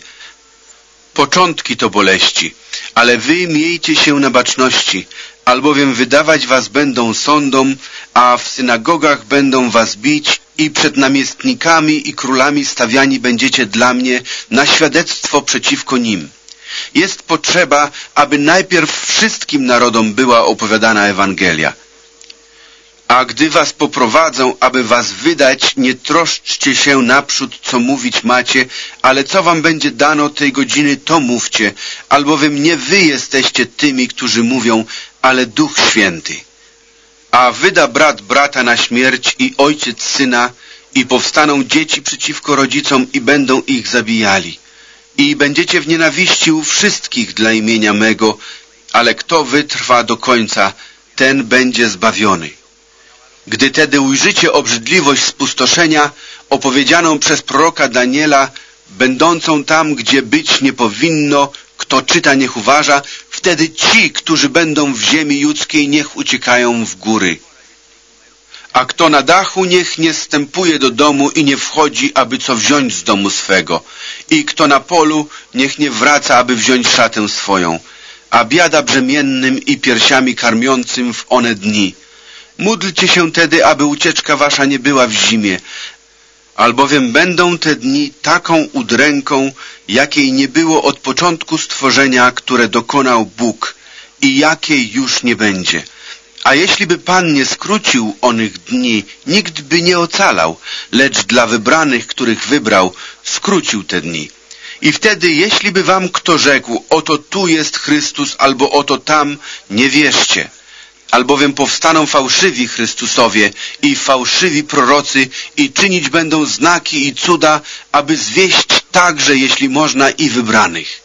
Początki to boleści, ale wy miejcie się na baczności, albowiem wydawać was będą sądom, a w synagogach będą was bić i przed namiestnikami i królami stawiani będziecie dla mnie na świadectwo przeciwko nim. Jest potrzeba, aby najpierw wszystkim narodom była opowiadana Ewangelia. A gdy was poprowadzą, aby was wydać, nie troszczcie się naprzód, co mówić macie, ale co wam będzie dano tej godziny, to mówcie, albowiem nie wy jesteście tymi, którzy mówią, ale Duch Święty. A wyda brat brata na śmierć i ojciec syna i powstaną dzieci przeciwko rodzicom i będą ich zabijali. I będziecie w nienawiści u wszystkich dla imienia mego, ale kto wytrwa do końca, ten będzie zbawiony. Gdy tedy ujrzycie obrzydliwość spustoszenia opowiedzianą przez proroka Daniela, będącą tam, gdzie być nie powinno, kto czyta, niech uważa, wtedy ci, którzy będą w ziemi judzkiej, niech uciekają w góry. A kto na dachu, niech nie stępuje do domu i nie wchodzi, aby co wziąć z domu swego. I kto na polu, niech nie wraca, aby wziąć szatę swoją. A biada brzemiennym i piersiami karmiącym w one dni. Módlcie się tedy, aby ucieczka wasza nie była w zimie, albowiem będą te dni taką udręką, jakiej nie było od początku stworzenia, które dokonał Bóg i jakiej już nie będzie. A jeśli by Pan nie skrócił onych dni, nikt by nie ocalał, lecz dla wybranych, których wybrał, skrócił te dni. I wtedy, jeśli by wam kto rzekł, oto tu jest Chrystus, albo oto tam, nie wierzcie albowiem powstaną fałszywi Chrystusowie i fałszywi prorocy i czynić będą znaki i cuda, aby zwieść także, jeśli można, i wybranych.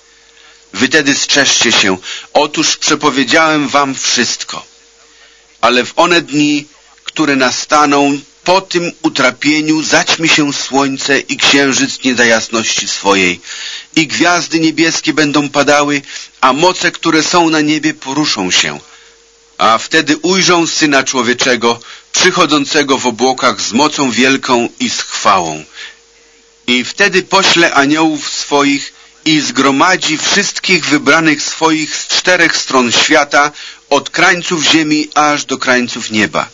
Wy tedy strzeżcie się, otóż przepowiedziałem wam wszystko. Ale w one dni, które nastaną, po tym utrapieniu zaćmi się słońce i księżyc nie da jasności swojej i gwiazdy niebieskie będą padały, a moce, które są na niebie poruszą się – a wtedy ujrzą Syna Człowieczego, przychodzącego w obłokach z mocą wielką i z chwałą. I wtedy pośle aniołów swoich i zgromadzi wszystkich wybranych swoich z czterech stron świata, od krańców ziemi aż do krańców nieba.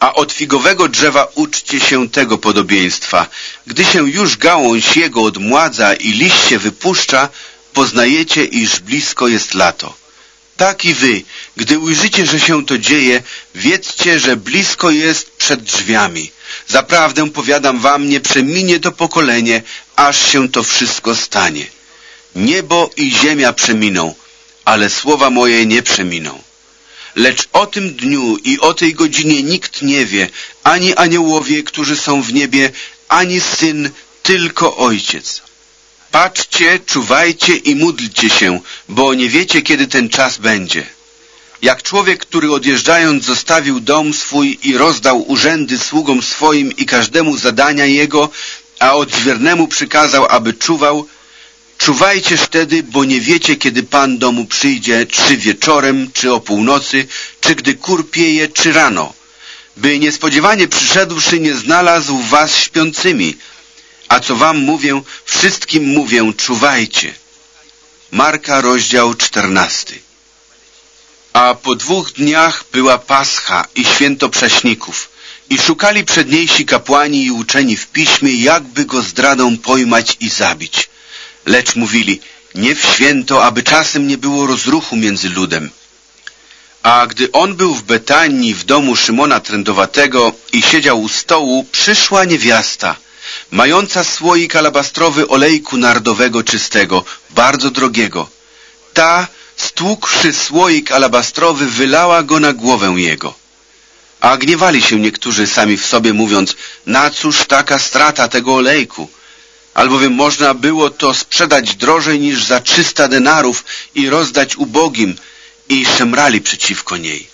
A od figowego drzewa uczcie się tego podobieństwa. Gdy się już gałąź jego odmładza i liście wypuszcza, poznajecie, iż blisko jest lato. Tak i wy, gdy ujrzycie, że się to dzieje, wiedzcie, że blisko jest przed drzwiami. Zaprawdę powiadam wam, nie przeminie to pokolenie, aż się to wszystko stanie. Niebo i ziemia przeminą, ale słowa moje nie przeminą. Lecz o tym dniu i o tej godzinie nikt nie wie, ani aniołowie, którzy są w niebie, ani Syn, tylko Ojciec. Patrzcie, czuwajcie i módlcie się, bo nie wiecie, kiedy ten czas będzie. Jak człowiek, który odjeżdżając zostawił dom swój i rozdał urzędy sługom swoim i każdemu zadania jego, a odźwiernemu przykazał, aby czuwał, czuwajcież wtedy, bo nie wiecie, kiedy Pan domu przyjdzie, czy wieczorem, czy o północy, czy gdy kur pieje, czy rano. by niespodziewanie przyszedłszy nie znalazł was śpiącymi. A co wam mówię, wszystkim mówię, czuwajcie. Marka, rozdział czternasty. A po dwóch dniach była Pascha i święto prześników. I szukali przedniejsi kapłani i uczeni w piśmie, jakby go zdradą pojmać i zabić. Lecz mówili, nie w święto, aby czasem nie było rozruchu między ludem. A gdy on był w Betanii w domu Szymona Trędowatego i siedział u stołu, przyszła niewiasta, mająca słoik alabastrowy olejku nardowego czystego, bardzo drogiego. Ta, stłukszy słoik alabastrowy, wylała go na głowę jego. A gniewali się niektórzy sami w sobie, mówiąc, na cóż taka strata tego olejku? Albowiem można było to sprzedać drożej niż za trzysta denarów i rozdać ubogim, i szemrali przeciwko niej.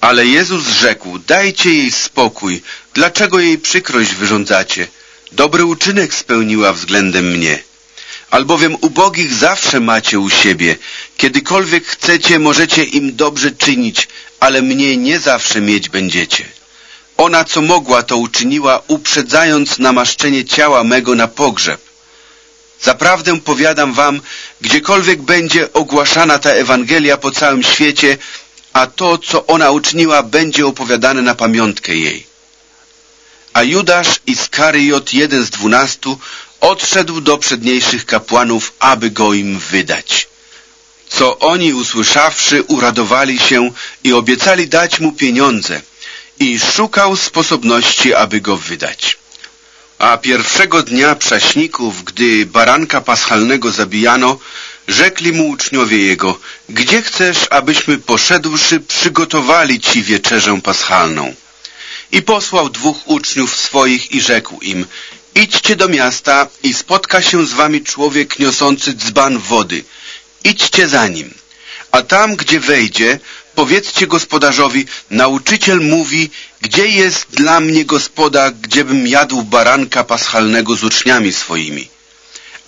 Ale Jezus rzekł, dajcie jej spokój, dlaczego jej przykrość wyrządzacie? Dobry uczynek spełniła względem mnie. Albowiem ubogich zawsze macie u siebie. Kiedykolwiek chcecie, możecie im dobrze czynić, ale mnie nie zawsze mieć będziecie. Ona co mogła, to uczyniła, uprzedzając namaszczenie ciała mego na pogrzeb. Zaprawdę powiadam wam, gdziekolwiek będzie ogłaszana ta Ewangelia po całym świecie, a to, co ona uczyniła, będzie opowiadane na pamiątkę jej. A Judasz Iskariot, jeden z dwunastu, odszedł do przedniejszych kapłanów, aby go im wydać. Co oni usłyszawszy, uradowali się i obiecali dać mu pieniądze i szukał sposobności, aby go wydać. A pierwszego dnia prześników, gdy baranka paschalnego zabijano, rzekli mu uczniowie jego, gdzie chcesz, abyśmy poszedłszy przygotowali ci wieczerzę paschalną? I posłał dwóch uczniów swoich i rzekł im, idźcie do miasta i spotka się z wami człowiek niosący dzban wody. Idźcie za nim. A tam, gdzie wejdzie, Powiedzcie gospodarzowi, nauczyciel mówi, gdzie jest dla mnie gospoda, gdziebym jadł baranka paschalnego z uczniami swoimi.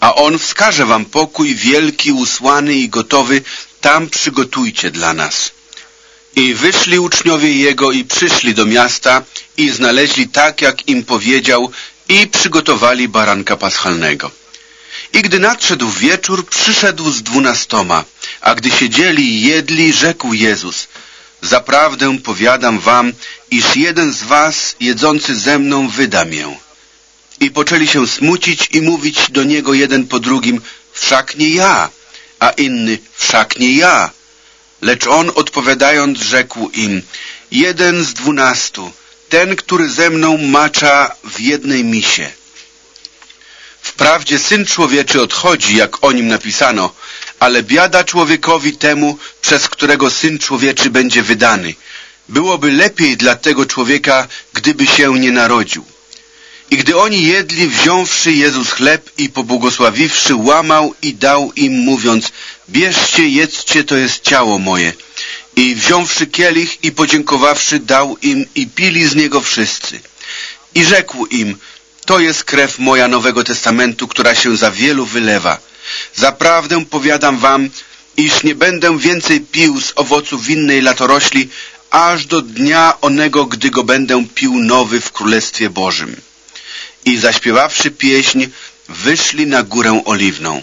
A on wskaże wam pokój wielki, usłany i gotowy, tam przygotujcie dla nas. I wyszli uczniowie jego i przyszli do miasta i znaleźli tak, jak im powiedział i przygotowali baranka paschalnego. I gdy nadszedł wieczór, przyszedł z dwunastoma, a gdy siedzieli i jedli, rzekł Jezus, Zaprawdę powiadam wam, iż jeden z was, jedzący ze mną, wyda mię. I poczęli się smucić i mówić do niego jeden po drugim, wszak nie ja, a inny, wszak nie ja. Lecz on odpowiadając rzekł im, jeden z dwunastu, ten, który ze mną macza w jednej misie. Wprawdzie Syn Człowieczy odchodzi, jak o nim napisano, ale biada człowiekowi temu, przez którego Syn Człowieczy będzie wydany. Byłoby lepiej dla tego człowieka, gdyby się nie narodził. I gdy oni jedli, wziąwszy Jezus chleb i pobłogosławiwszy, łamał i dał im, mówiąc, bierzcie, jedzcie, to jest ciało moje. I wziąwszy kielich i podziękowawszy, dał im i pili z niego wszyscy. I rzekł im, to jest krew moja Nowego Testamentu, która się za wielu wylewa. Zaprawdę powiadam wam, iż nie będę więcej pił z owoców winnej latorośli, aż do dnia onego, gdy go będę pił nowy w Królestwie Bożym. I zaśpiewawszy pieśń, wyszli na górę oliwną.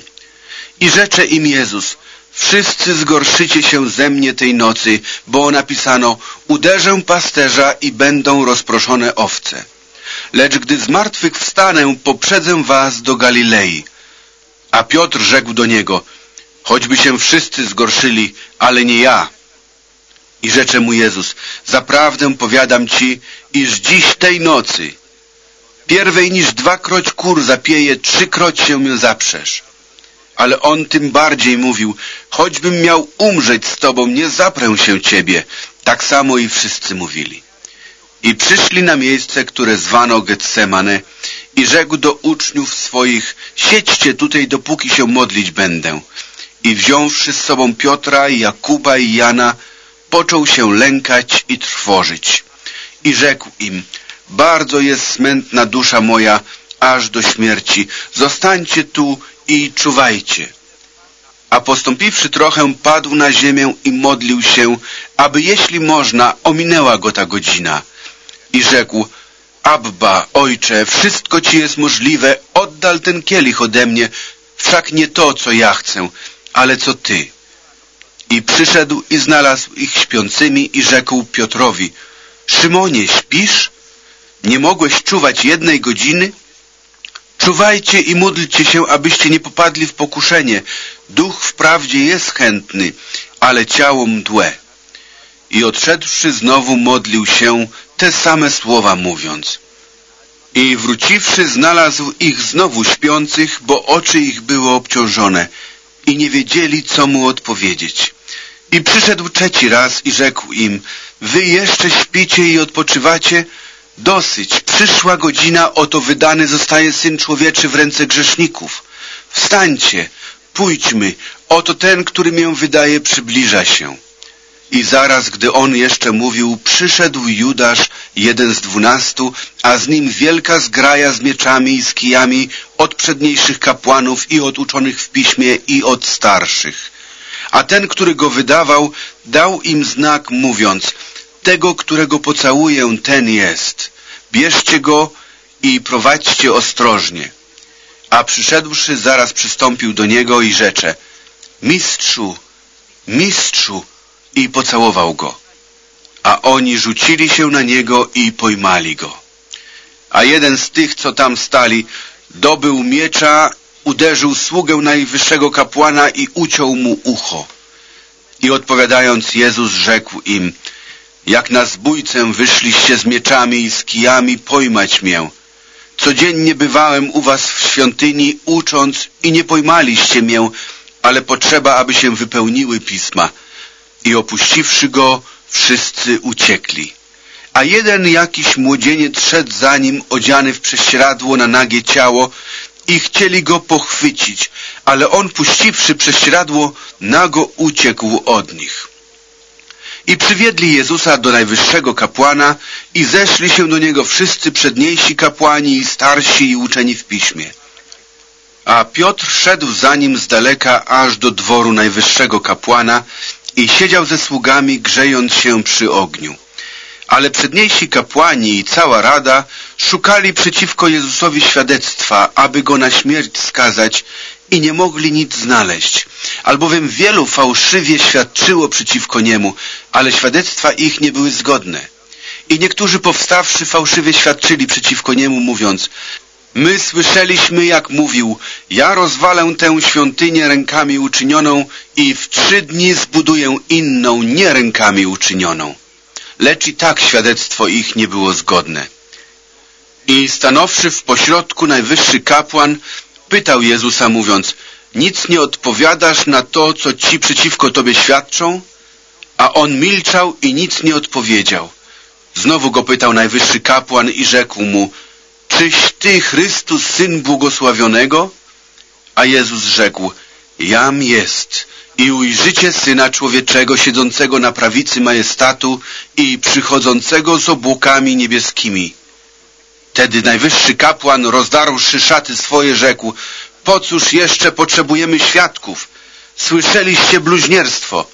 I rzecze im Jezus, wszyscy zgorszycie się ze mnie tej nocy, bo napisano, uderzę pasterza i będą rozproszone owce. Lecz gdy z martwych wstanę, poprzedzę was do Galilei. A Piotr rzekł do niego, choćby się wszyscy zgorszyli, ale nie ja. I rzecze mu Jezus, zaprawdę powiadam ci, iż dziś tej nocy, pierwej niż dwakroć kur zapieje, trzykroć się zaprzesz. Ale on tym bardziej mówił, choćbym miał umrzeć z tobą, nie zaprę się ciebie. Tak samo i wszyscy mówili. I przyszli na miejsce, które zwano Getsemane i rzekł do uczniów swoich, siedźcie tutaj, dopóki się modlić będę. I wziąwszy z sobą Piotra, Jakuba i Jana, począł się lękać i trwożyć. I rzekł im, bardzo jest smętna dusza moja, aż do śmierci. Zostańcie tu i czuwajcie. A postąpiwszy trochę, padł na ziemię i modlił się, aby jeśli można, ominęła go ta godzina. i rzekł, Abba, ojcze, wszystko ci jest możliwe, oddal ten kielich ode mnie, wszak nie to, co ja chcę, ale co ty. I przyszedł i znalazł ich śpiącymi i rzekł Piotrowi, Szymonie, śpisz? Nie mogłeś czuwać jednej godziny? Czuwajcie i módlcie się, abyście nie popadli w pokuszenie. Duch wprawdzie jest chętny, ale ciało mdłe. I odszedłszy znowu modlił się, te same słowa mówiąc. I wróciwszy znalazł ich znowu śpiących, bo oczy ich były obciążone i nie wiedzieli, co mu odpowiedzieć. I przyszedł trzeci raz i rzekł im, wy jeszcze śpicie i odpoczywacie? Dosyć, przyszła godzina, oto wydany zostaje Syn Człowieczy w ręce grzeszników. Wstańcie, pójdźmy, oto ten, który mię wydaje, przybliża się. I zaraz, gdy on jeszcze mówił, przyszedł Judasz, jeden z dwunastu, a z nim wielka zgraja z mieczami i z kijami od przedniejszych kapłanów i od uczonych w piśmie i od starszych. A ten, który go wydawał, dał im znak, mówiąc, tego, którego pocałuję, ten jest. Bierzcie go i prowadźcie ostrożnie. A przyszedłszy, zaraz przystąpił do niego i rzecze, Mistrzu, mistrzu, i pocałował go. A oni rzucili się na niego i pojmali go. A jeden z tych, co tam stali, dobył miecza, uderzył sługę najwyższego kapłana i uciął mu ucho. I odpowiadając, Jezus rzekł im, jak na zbójcę wyszliście z mieczami i z kijami pojmać mię. Codziennie bywałem u was w świątyni, ucząc i nie pojmaliście mię, ale potrzeba, aby się wypełniły pisma i opuściwszy go, wszyscy uciekli. A jeden jakiś młodzieniec szedł za nim, odziany w prześcieradło na nagie ciało i chcieli go pochwycić, ale on puściwszy prześcieradło, nago uciekł od nich. I przywiedli Jezusa do najwyższego kapłana i zeszli się do niego wszyscy przedniejsi kapłani i starsi i uczeni w piśmie. A Piotr szedł za nim z daleka aż do dworu najwyższego kapłana i siedział ze sługami, grzejąc się przy ogniu. Ale przedniejsi kapłani i cała rada szukali przeciwko Jezusowi świadectwa, aby go na śmierć skazać i nie mogli nic znaleźć, albowiem wielu fałszywie świadczyło przeciwko niemu, ale świadectwa ich nie były zgodne. I niektórzy powstawszy fałszywie świadczyli przeciwko niemu, mówiąc, My słyszeliśmy, jak mówił, ja rozwalę tę świątynię rękami uczynioną i w trzy dni zbuduję inną, nie rękami uczynioną. Lecz i tak świadectwo ich nie było zgodne. I stanowszy w pośrodku najwyższy kapłan, pytał Jezusa mówiąc, nic nie odpowiadasz na to, co ci przeciwko tobie świadczą? A on milczał i nic nie odpowiedział. Znowu go pytał najwyższy kapłan i rzekł mu, Czyś Ty, Chrystus, Syn Błogosławionego? A Jezus rzekł, Jam jest i ujrzycie Syna Człowieczego siedzącego na prawicy majestatu i przychodzącego z obłokami niebieskimi. Wtedy najwyższy kapłan, rozdarłszy szaty swoje, rzekł, po cóż jeszcze potrzebujemy świadków? Słyszeliście bluźnierstwo.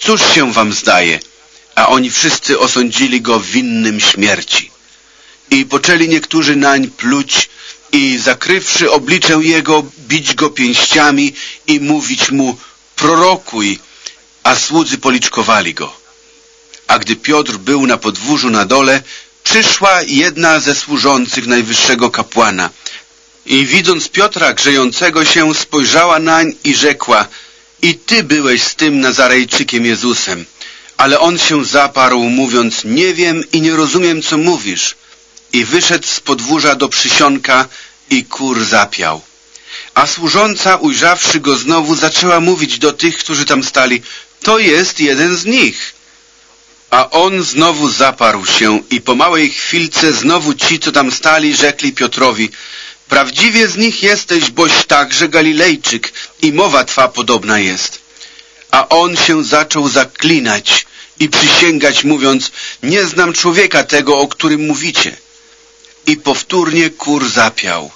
Cóż się wam zdaje? A oni wszyscy osądzili go winnym śmierci. I poczęli niektórzy nań pluć i zakrywszy oblicze jego, bić go pięściami i mówić mu, prorokuj, a słudzy policzkowali go. A gdy Piotr był na podwórzu na dole, przyszła jedna ze służących najwyższego kapłana i widząc Piotra grzejącego się, spojrzała nań i rzekła, i ty byłeś z tym Nazarejczykiem Jezusem. Ale on się zaparł, mówiąc, nie wiem i nie rozumiem, co mówisz i wyszedł z podwórza do przysionka i kur zapiał. A służąca, ujrzawszy go znowu, zaczęła mówić do tych, którzy tam stali, to jest jeden z nich. A on znowu zaparł się i po małej chwilce znowu ci, co tam stali, rzekli Piotrowi, prawdziwie z nich jesteś, boś także Galilejczyk i mowa twa podobna jest. A on się zaczął zaklinać i przysięgać, mówiąc, nie znam człowieka tego, o którym mówicie. I powtórnie kur zapiał.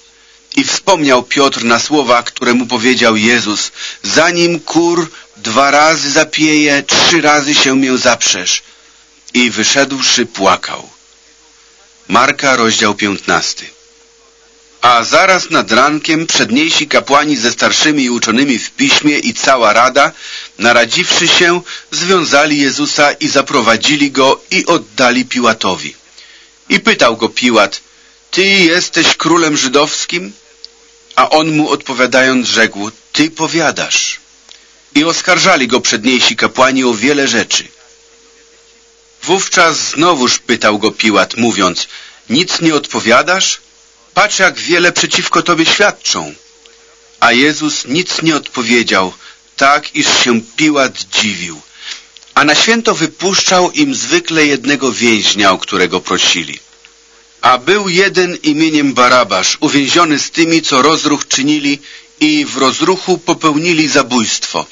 I wspomniał Piotr na słowa, które mu powiedział Jezus. Zanim kur dwa razy zapieje, trzy razy się mię zaprzesz. I wyszedłszy płakał. Marka, rozdział 15. A zaraz nad rankiem przedniejsi kapłani ze starszymi uczonymi w piśmie i cała rada, naradziwszy się, związali Jezusa i zaprowadzili go i oddali Piłatowi. I pytał go Piłat, Ty jesteś królem żydowskim? A on mu odpowiadając rzekł, Ty powiadasz. I oskarżali go przedniejsi kapłani o wiele rzeczy. Wówczas znowuż pytał go Piłat, mówiąc, nic nie odpowiadasz? Patrz, jak wiele przeciwko Tobie świadczą. A Jezus nic nie odpowiedział, tak iż się Piłat dziwił. A na święto wypuszczał im zwykle jednego więźnia, o którego prosili. A był jeden imieniem Barabasz, uwięziony z tymi, co rozruch czynili i w rozruchu popełnili zabójstwo.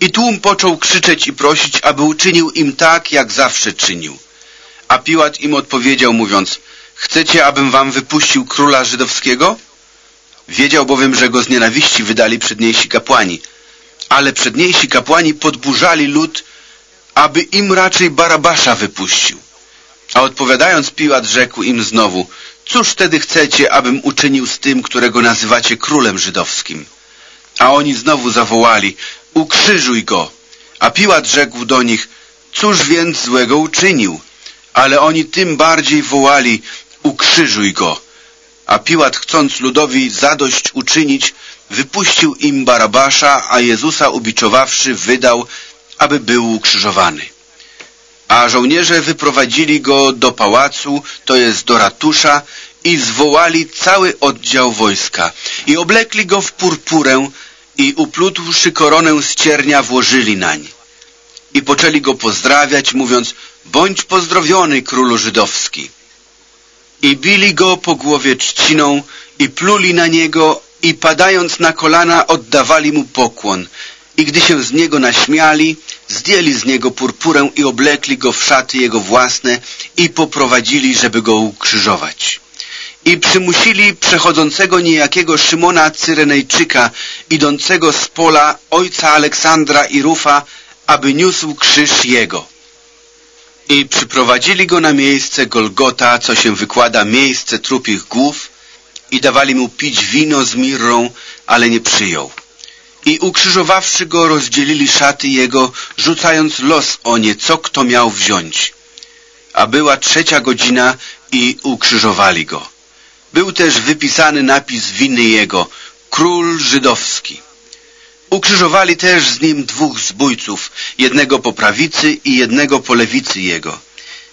I tłum począł krzyczeć i prosić, aby uczynił im tak, jak zawsze czynił. A Piłat im odpowiedział, mówiąc, chcecie, abym wam wypuścił króla żydowskiego? Wiedział bowiem, że go z nienawiści wydali przedniejsi kapłani. Ale przedniejsi kapłani podburzali lud, aby im raczej Barabasza wypuścił. A odpowiadając Piłat rzekł im znowu, cóż wtedy chcecie, abym uczynił z tym, którego nazywacie królem żydowskim? A oni znowu zawołali, ukrzyżuj go. A Piłat rzekł do nich, cóż więc złego uczynił? Ale oni tym bardziej wołali, ukrzyżuj go. A Piłat, chcąc ludowi zadość uczynić, wypuścił im Barabasza, a Jezusa ubiczowawszy wydał, aby był ukrzyżowany. A żołnierze wyprowadzili go do pałacu, to jest do ratusza, i zwołali cały oddział wojska i oblekli go w purpurę i uplutłszy koronę z ciernia włożyli nań. I poczęli go pozdrawiać, mówiąc, bądź pozdrowiony, królu żydowski. I bili go po głowie trzciną i pluli na niego i padając na kolana oddawali mu pokłon. I gdy się z niego naśmiali, zdjęli z niego purpurę i oblekli go w szaty jego własne i poprowadzili, żeby go ukrzyżować. I przymusili przechodzącego niejakiego Szymona Cyrenejczyka, idącego z pola ojca Aleksandra i Rufa, aby niósł krzyż jego. I przyprowadzili go na miejsce Golgota, co się wykłada miejsce trupich głów, i dawali mu pić wino z mirrą, ale nie przyjął. I ukrzyżowawszy go, rozdzielili szaty jego, rzucając los o nie, co kto miał wziąć. A była trzecia godzina i ukrzyżowali go. Był też wypisany napis winy jego, król żydowski. Ukrzyżowali też z nim dwóch zbójców, jednego po prawicy i jednego po lewicy jego.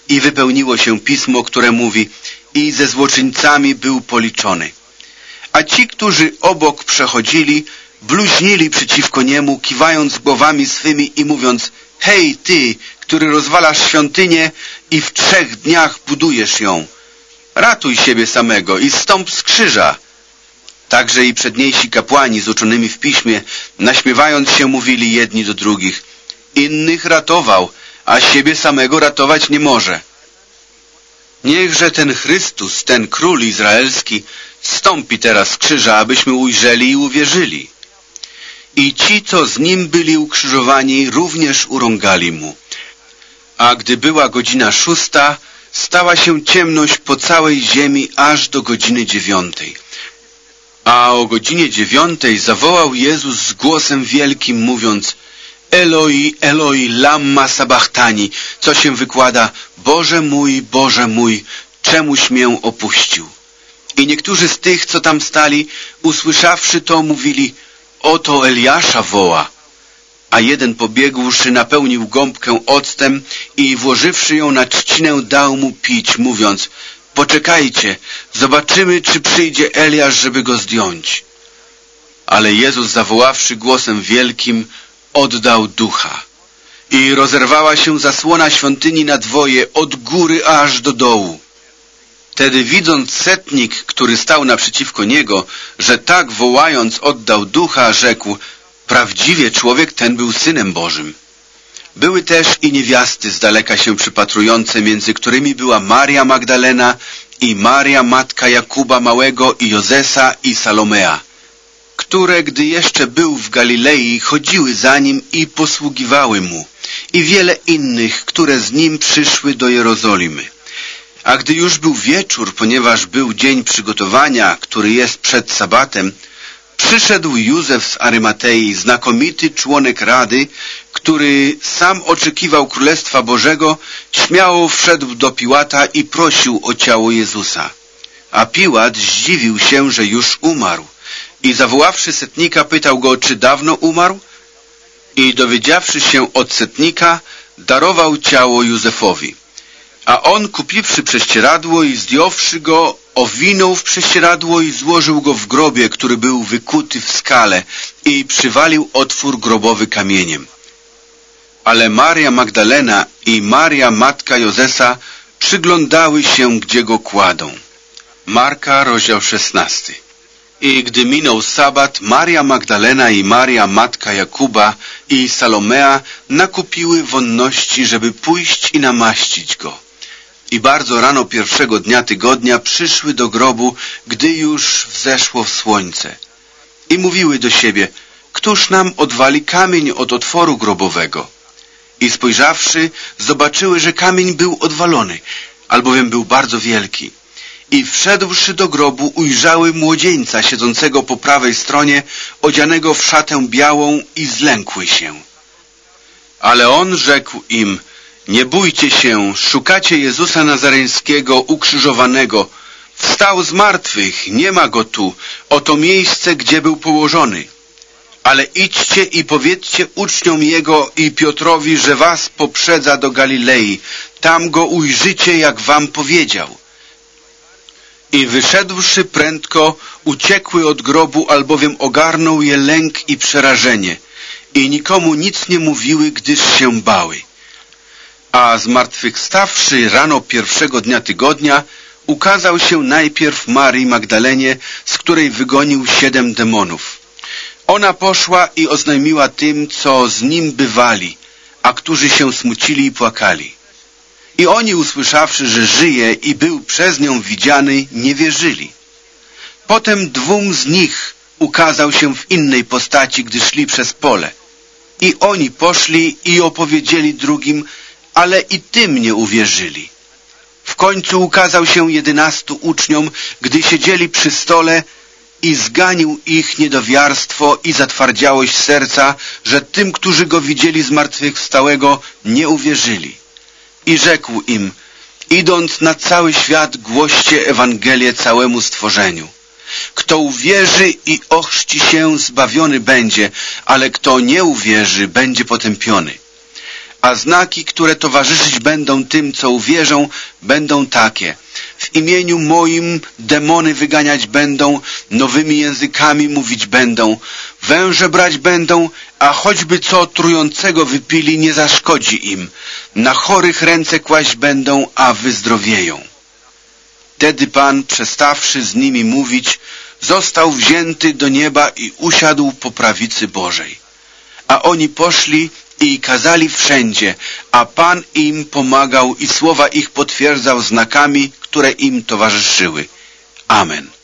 I wypełniło się pismo, które mówi, i ze złoczyńcami był policzony. A ci, którzy obok przechodzili, bluźnili przeciwko niemu, kiwając głowami swymi i mówiąc, hej ty, który rozwalasz świątynię i w trzech dniach budujesz ją. Ratuj siebie samego i stąp z krzyża. Także i przedniejsi kapłani z uczonymi w piśmie, naśmiewając się, mówili jedni do drugich. Innych ratował, a siebie samego ratować nie może. Niechże ten Chrystus, ten król izraelski, stąpi teraz z krzyża, abyśmy ujrzeli i uwierzyli. I ci, co z nim byli ukrzyżowani, również urągali mu. A gdy była godzina szósta, stała się ciemność po całej ziemi aż do godziny dziewiątej. A o godzinie dziewiątej zawołał Jezus z głosem wielkim, mówiąc Eloi, Eloi, lamma sabachtani, co się wykłada Boże mój, Boże mój, czemuś mię opuścił. I niektórzy z tych, co tam stali, usłyszawszy to, mówili Oto Eliasza woła. A jeden pobiegłszy, napełnił gąbkę octem i włożywszy ją na trzcinę, dał mu pić, mówiąc Poczekajcie, zobaczymy, czy przyjdzie Eliasz, żeby go zdjąć. Ale Jezus, zawoławszy głosem wielkim, oddał ducha. I rozerwała się zasłona świątyni na dwoje, od góry aż do dołu. Wtedy widząc setnik, który stał naprzeciwko niego, że tak wołając oddał ducha, rzekł, prawdziwie człowiek ten był Synem Bożym. Były też i niewiasty z daleka się przypatrujące, między którymi była Maria Magdalena i Maria matka Jakuba Małego i Jozesa i Salomea, które, gdy jeszcze był w Galilei, chodziły za nim i posługiwały mu, i wiele innych, które z nim przyszły do Jerozolimy. A gdy już był wieczór, ponieważ był dzień przygotowania, który jest przed sabatem, przyszedł Józef z Arymatei, znakomity członek Rady, który sam oczekiwał Królestwa Bożego, śmiało wszedł do Piłata i prosił o ciało Jezusa. A Piłat zdziwił się, że już umarł i zawoławszy setnika pytał go, czy dawno umarł? I dowiedziawszy się od setnika, darował ciało Józefowi. A on, kupiwszy prześcieradło i zdjąwszy go, owinął w prześcieradło i złożył go w grobie, który był wykuty w skale i przywalił otwór grobowy kamieniem. Ale Maria Magdalena i Maria, matka Jozesa, przyglądały się, gdzie go kładą. Marka, rozdział 16. I gdy minął sabat, Maria Magdalena i Maria, matka Jakuba i Salomea nakupiły wonności, żeby pójść i namaścić go. I bardzo rano pierwszego dnia tygodnia przyszły do grobu, gdy już wzeszło w słońce. I mówiły do siebie, któż nam odwali kamień od otworu grobowego? I spojrzawszy, zobaczyły, że kamień był odwalony, albowiem był bardzo wielki. I wszedłszy do grobu, ujrzały młodzieńca siedzącego po prawej stronie, odzianego w szatę białą i zlękły się. Ale on rzekł im, nie bójcie się, szukacie Jezusa Nazareńskiego ukrzyżowanego. Wstał z martwych, nie ma go tu, oto miejsce, gdzie był położony. Ale idźcie i powiedzcie uczniom Jego i Piotrowi, że was poprzedza do Galilei. Tam go ujrzycie, jak wam powiedział. I wyszedłszy prędko, uciekły od grobu, albowiem ogarnął je lęk i przerażenie. I nikomu nic nie mówiły, gdyż się bały. A zmartwychwstawszy rano pierwszego dnia tygodnia, ukazał się najpierw Marii Magdalenie, z której wygonił siedem demonów. Ona poszła i oznajmiła tym, co z nim bywali, a którzy się smucili i płakali. I oni usłyszawszy, że żyje i był przez nią widziany, nie wierzyli. Potem dwóm z nich ukazał się w innej postaci, gdy szli przez pole. I oni poszli i opowiedzieli drugim, ale i tym nie uwierzyli. W końcu ukazał się jedynastu uczniom, gdy siedzieli przy stole i zganił ich niedowiarstwo i zatwardziałość serca, że tym, którzy go widzieli zmartwychwstałego, nie uwierzyli i rzekł im, idąc na cały świat głoście Ewangelię całemu stworzeniu. Kto uwierzy i ochrzci się, zbawiony będzie, ale kto nie uwierzy, będzie potępiony. A znaki, które towarzyszyć będą tym, co uwierzą, będą takie. W imieniu moim demony wyganiać będą, nowymi językami mówić będą, węże brać będą, a choćby co trującego wypili, nie zaszkodzi im. Na chorych ręce kłaść będą, a wyzdrowieją. Wtedy Pan, przestawszy z nimi mówić, został wzięty do nieba i usiadł po prawicy Bożej. A oni poszli i kazali wszędzie, a Pan im pomagał i słowa ich potwierdzał znakami, które im towarzyszyły. Amen.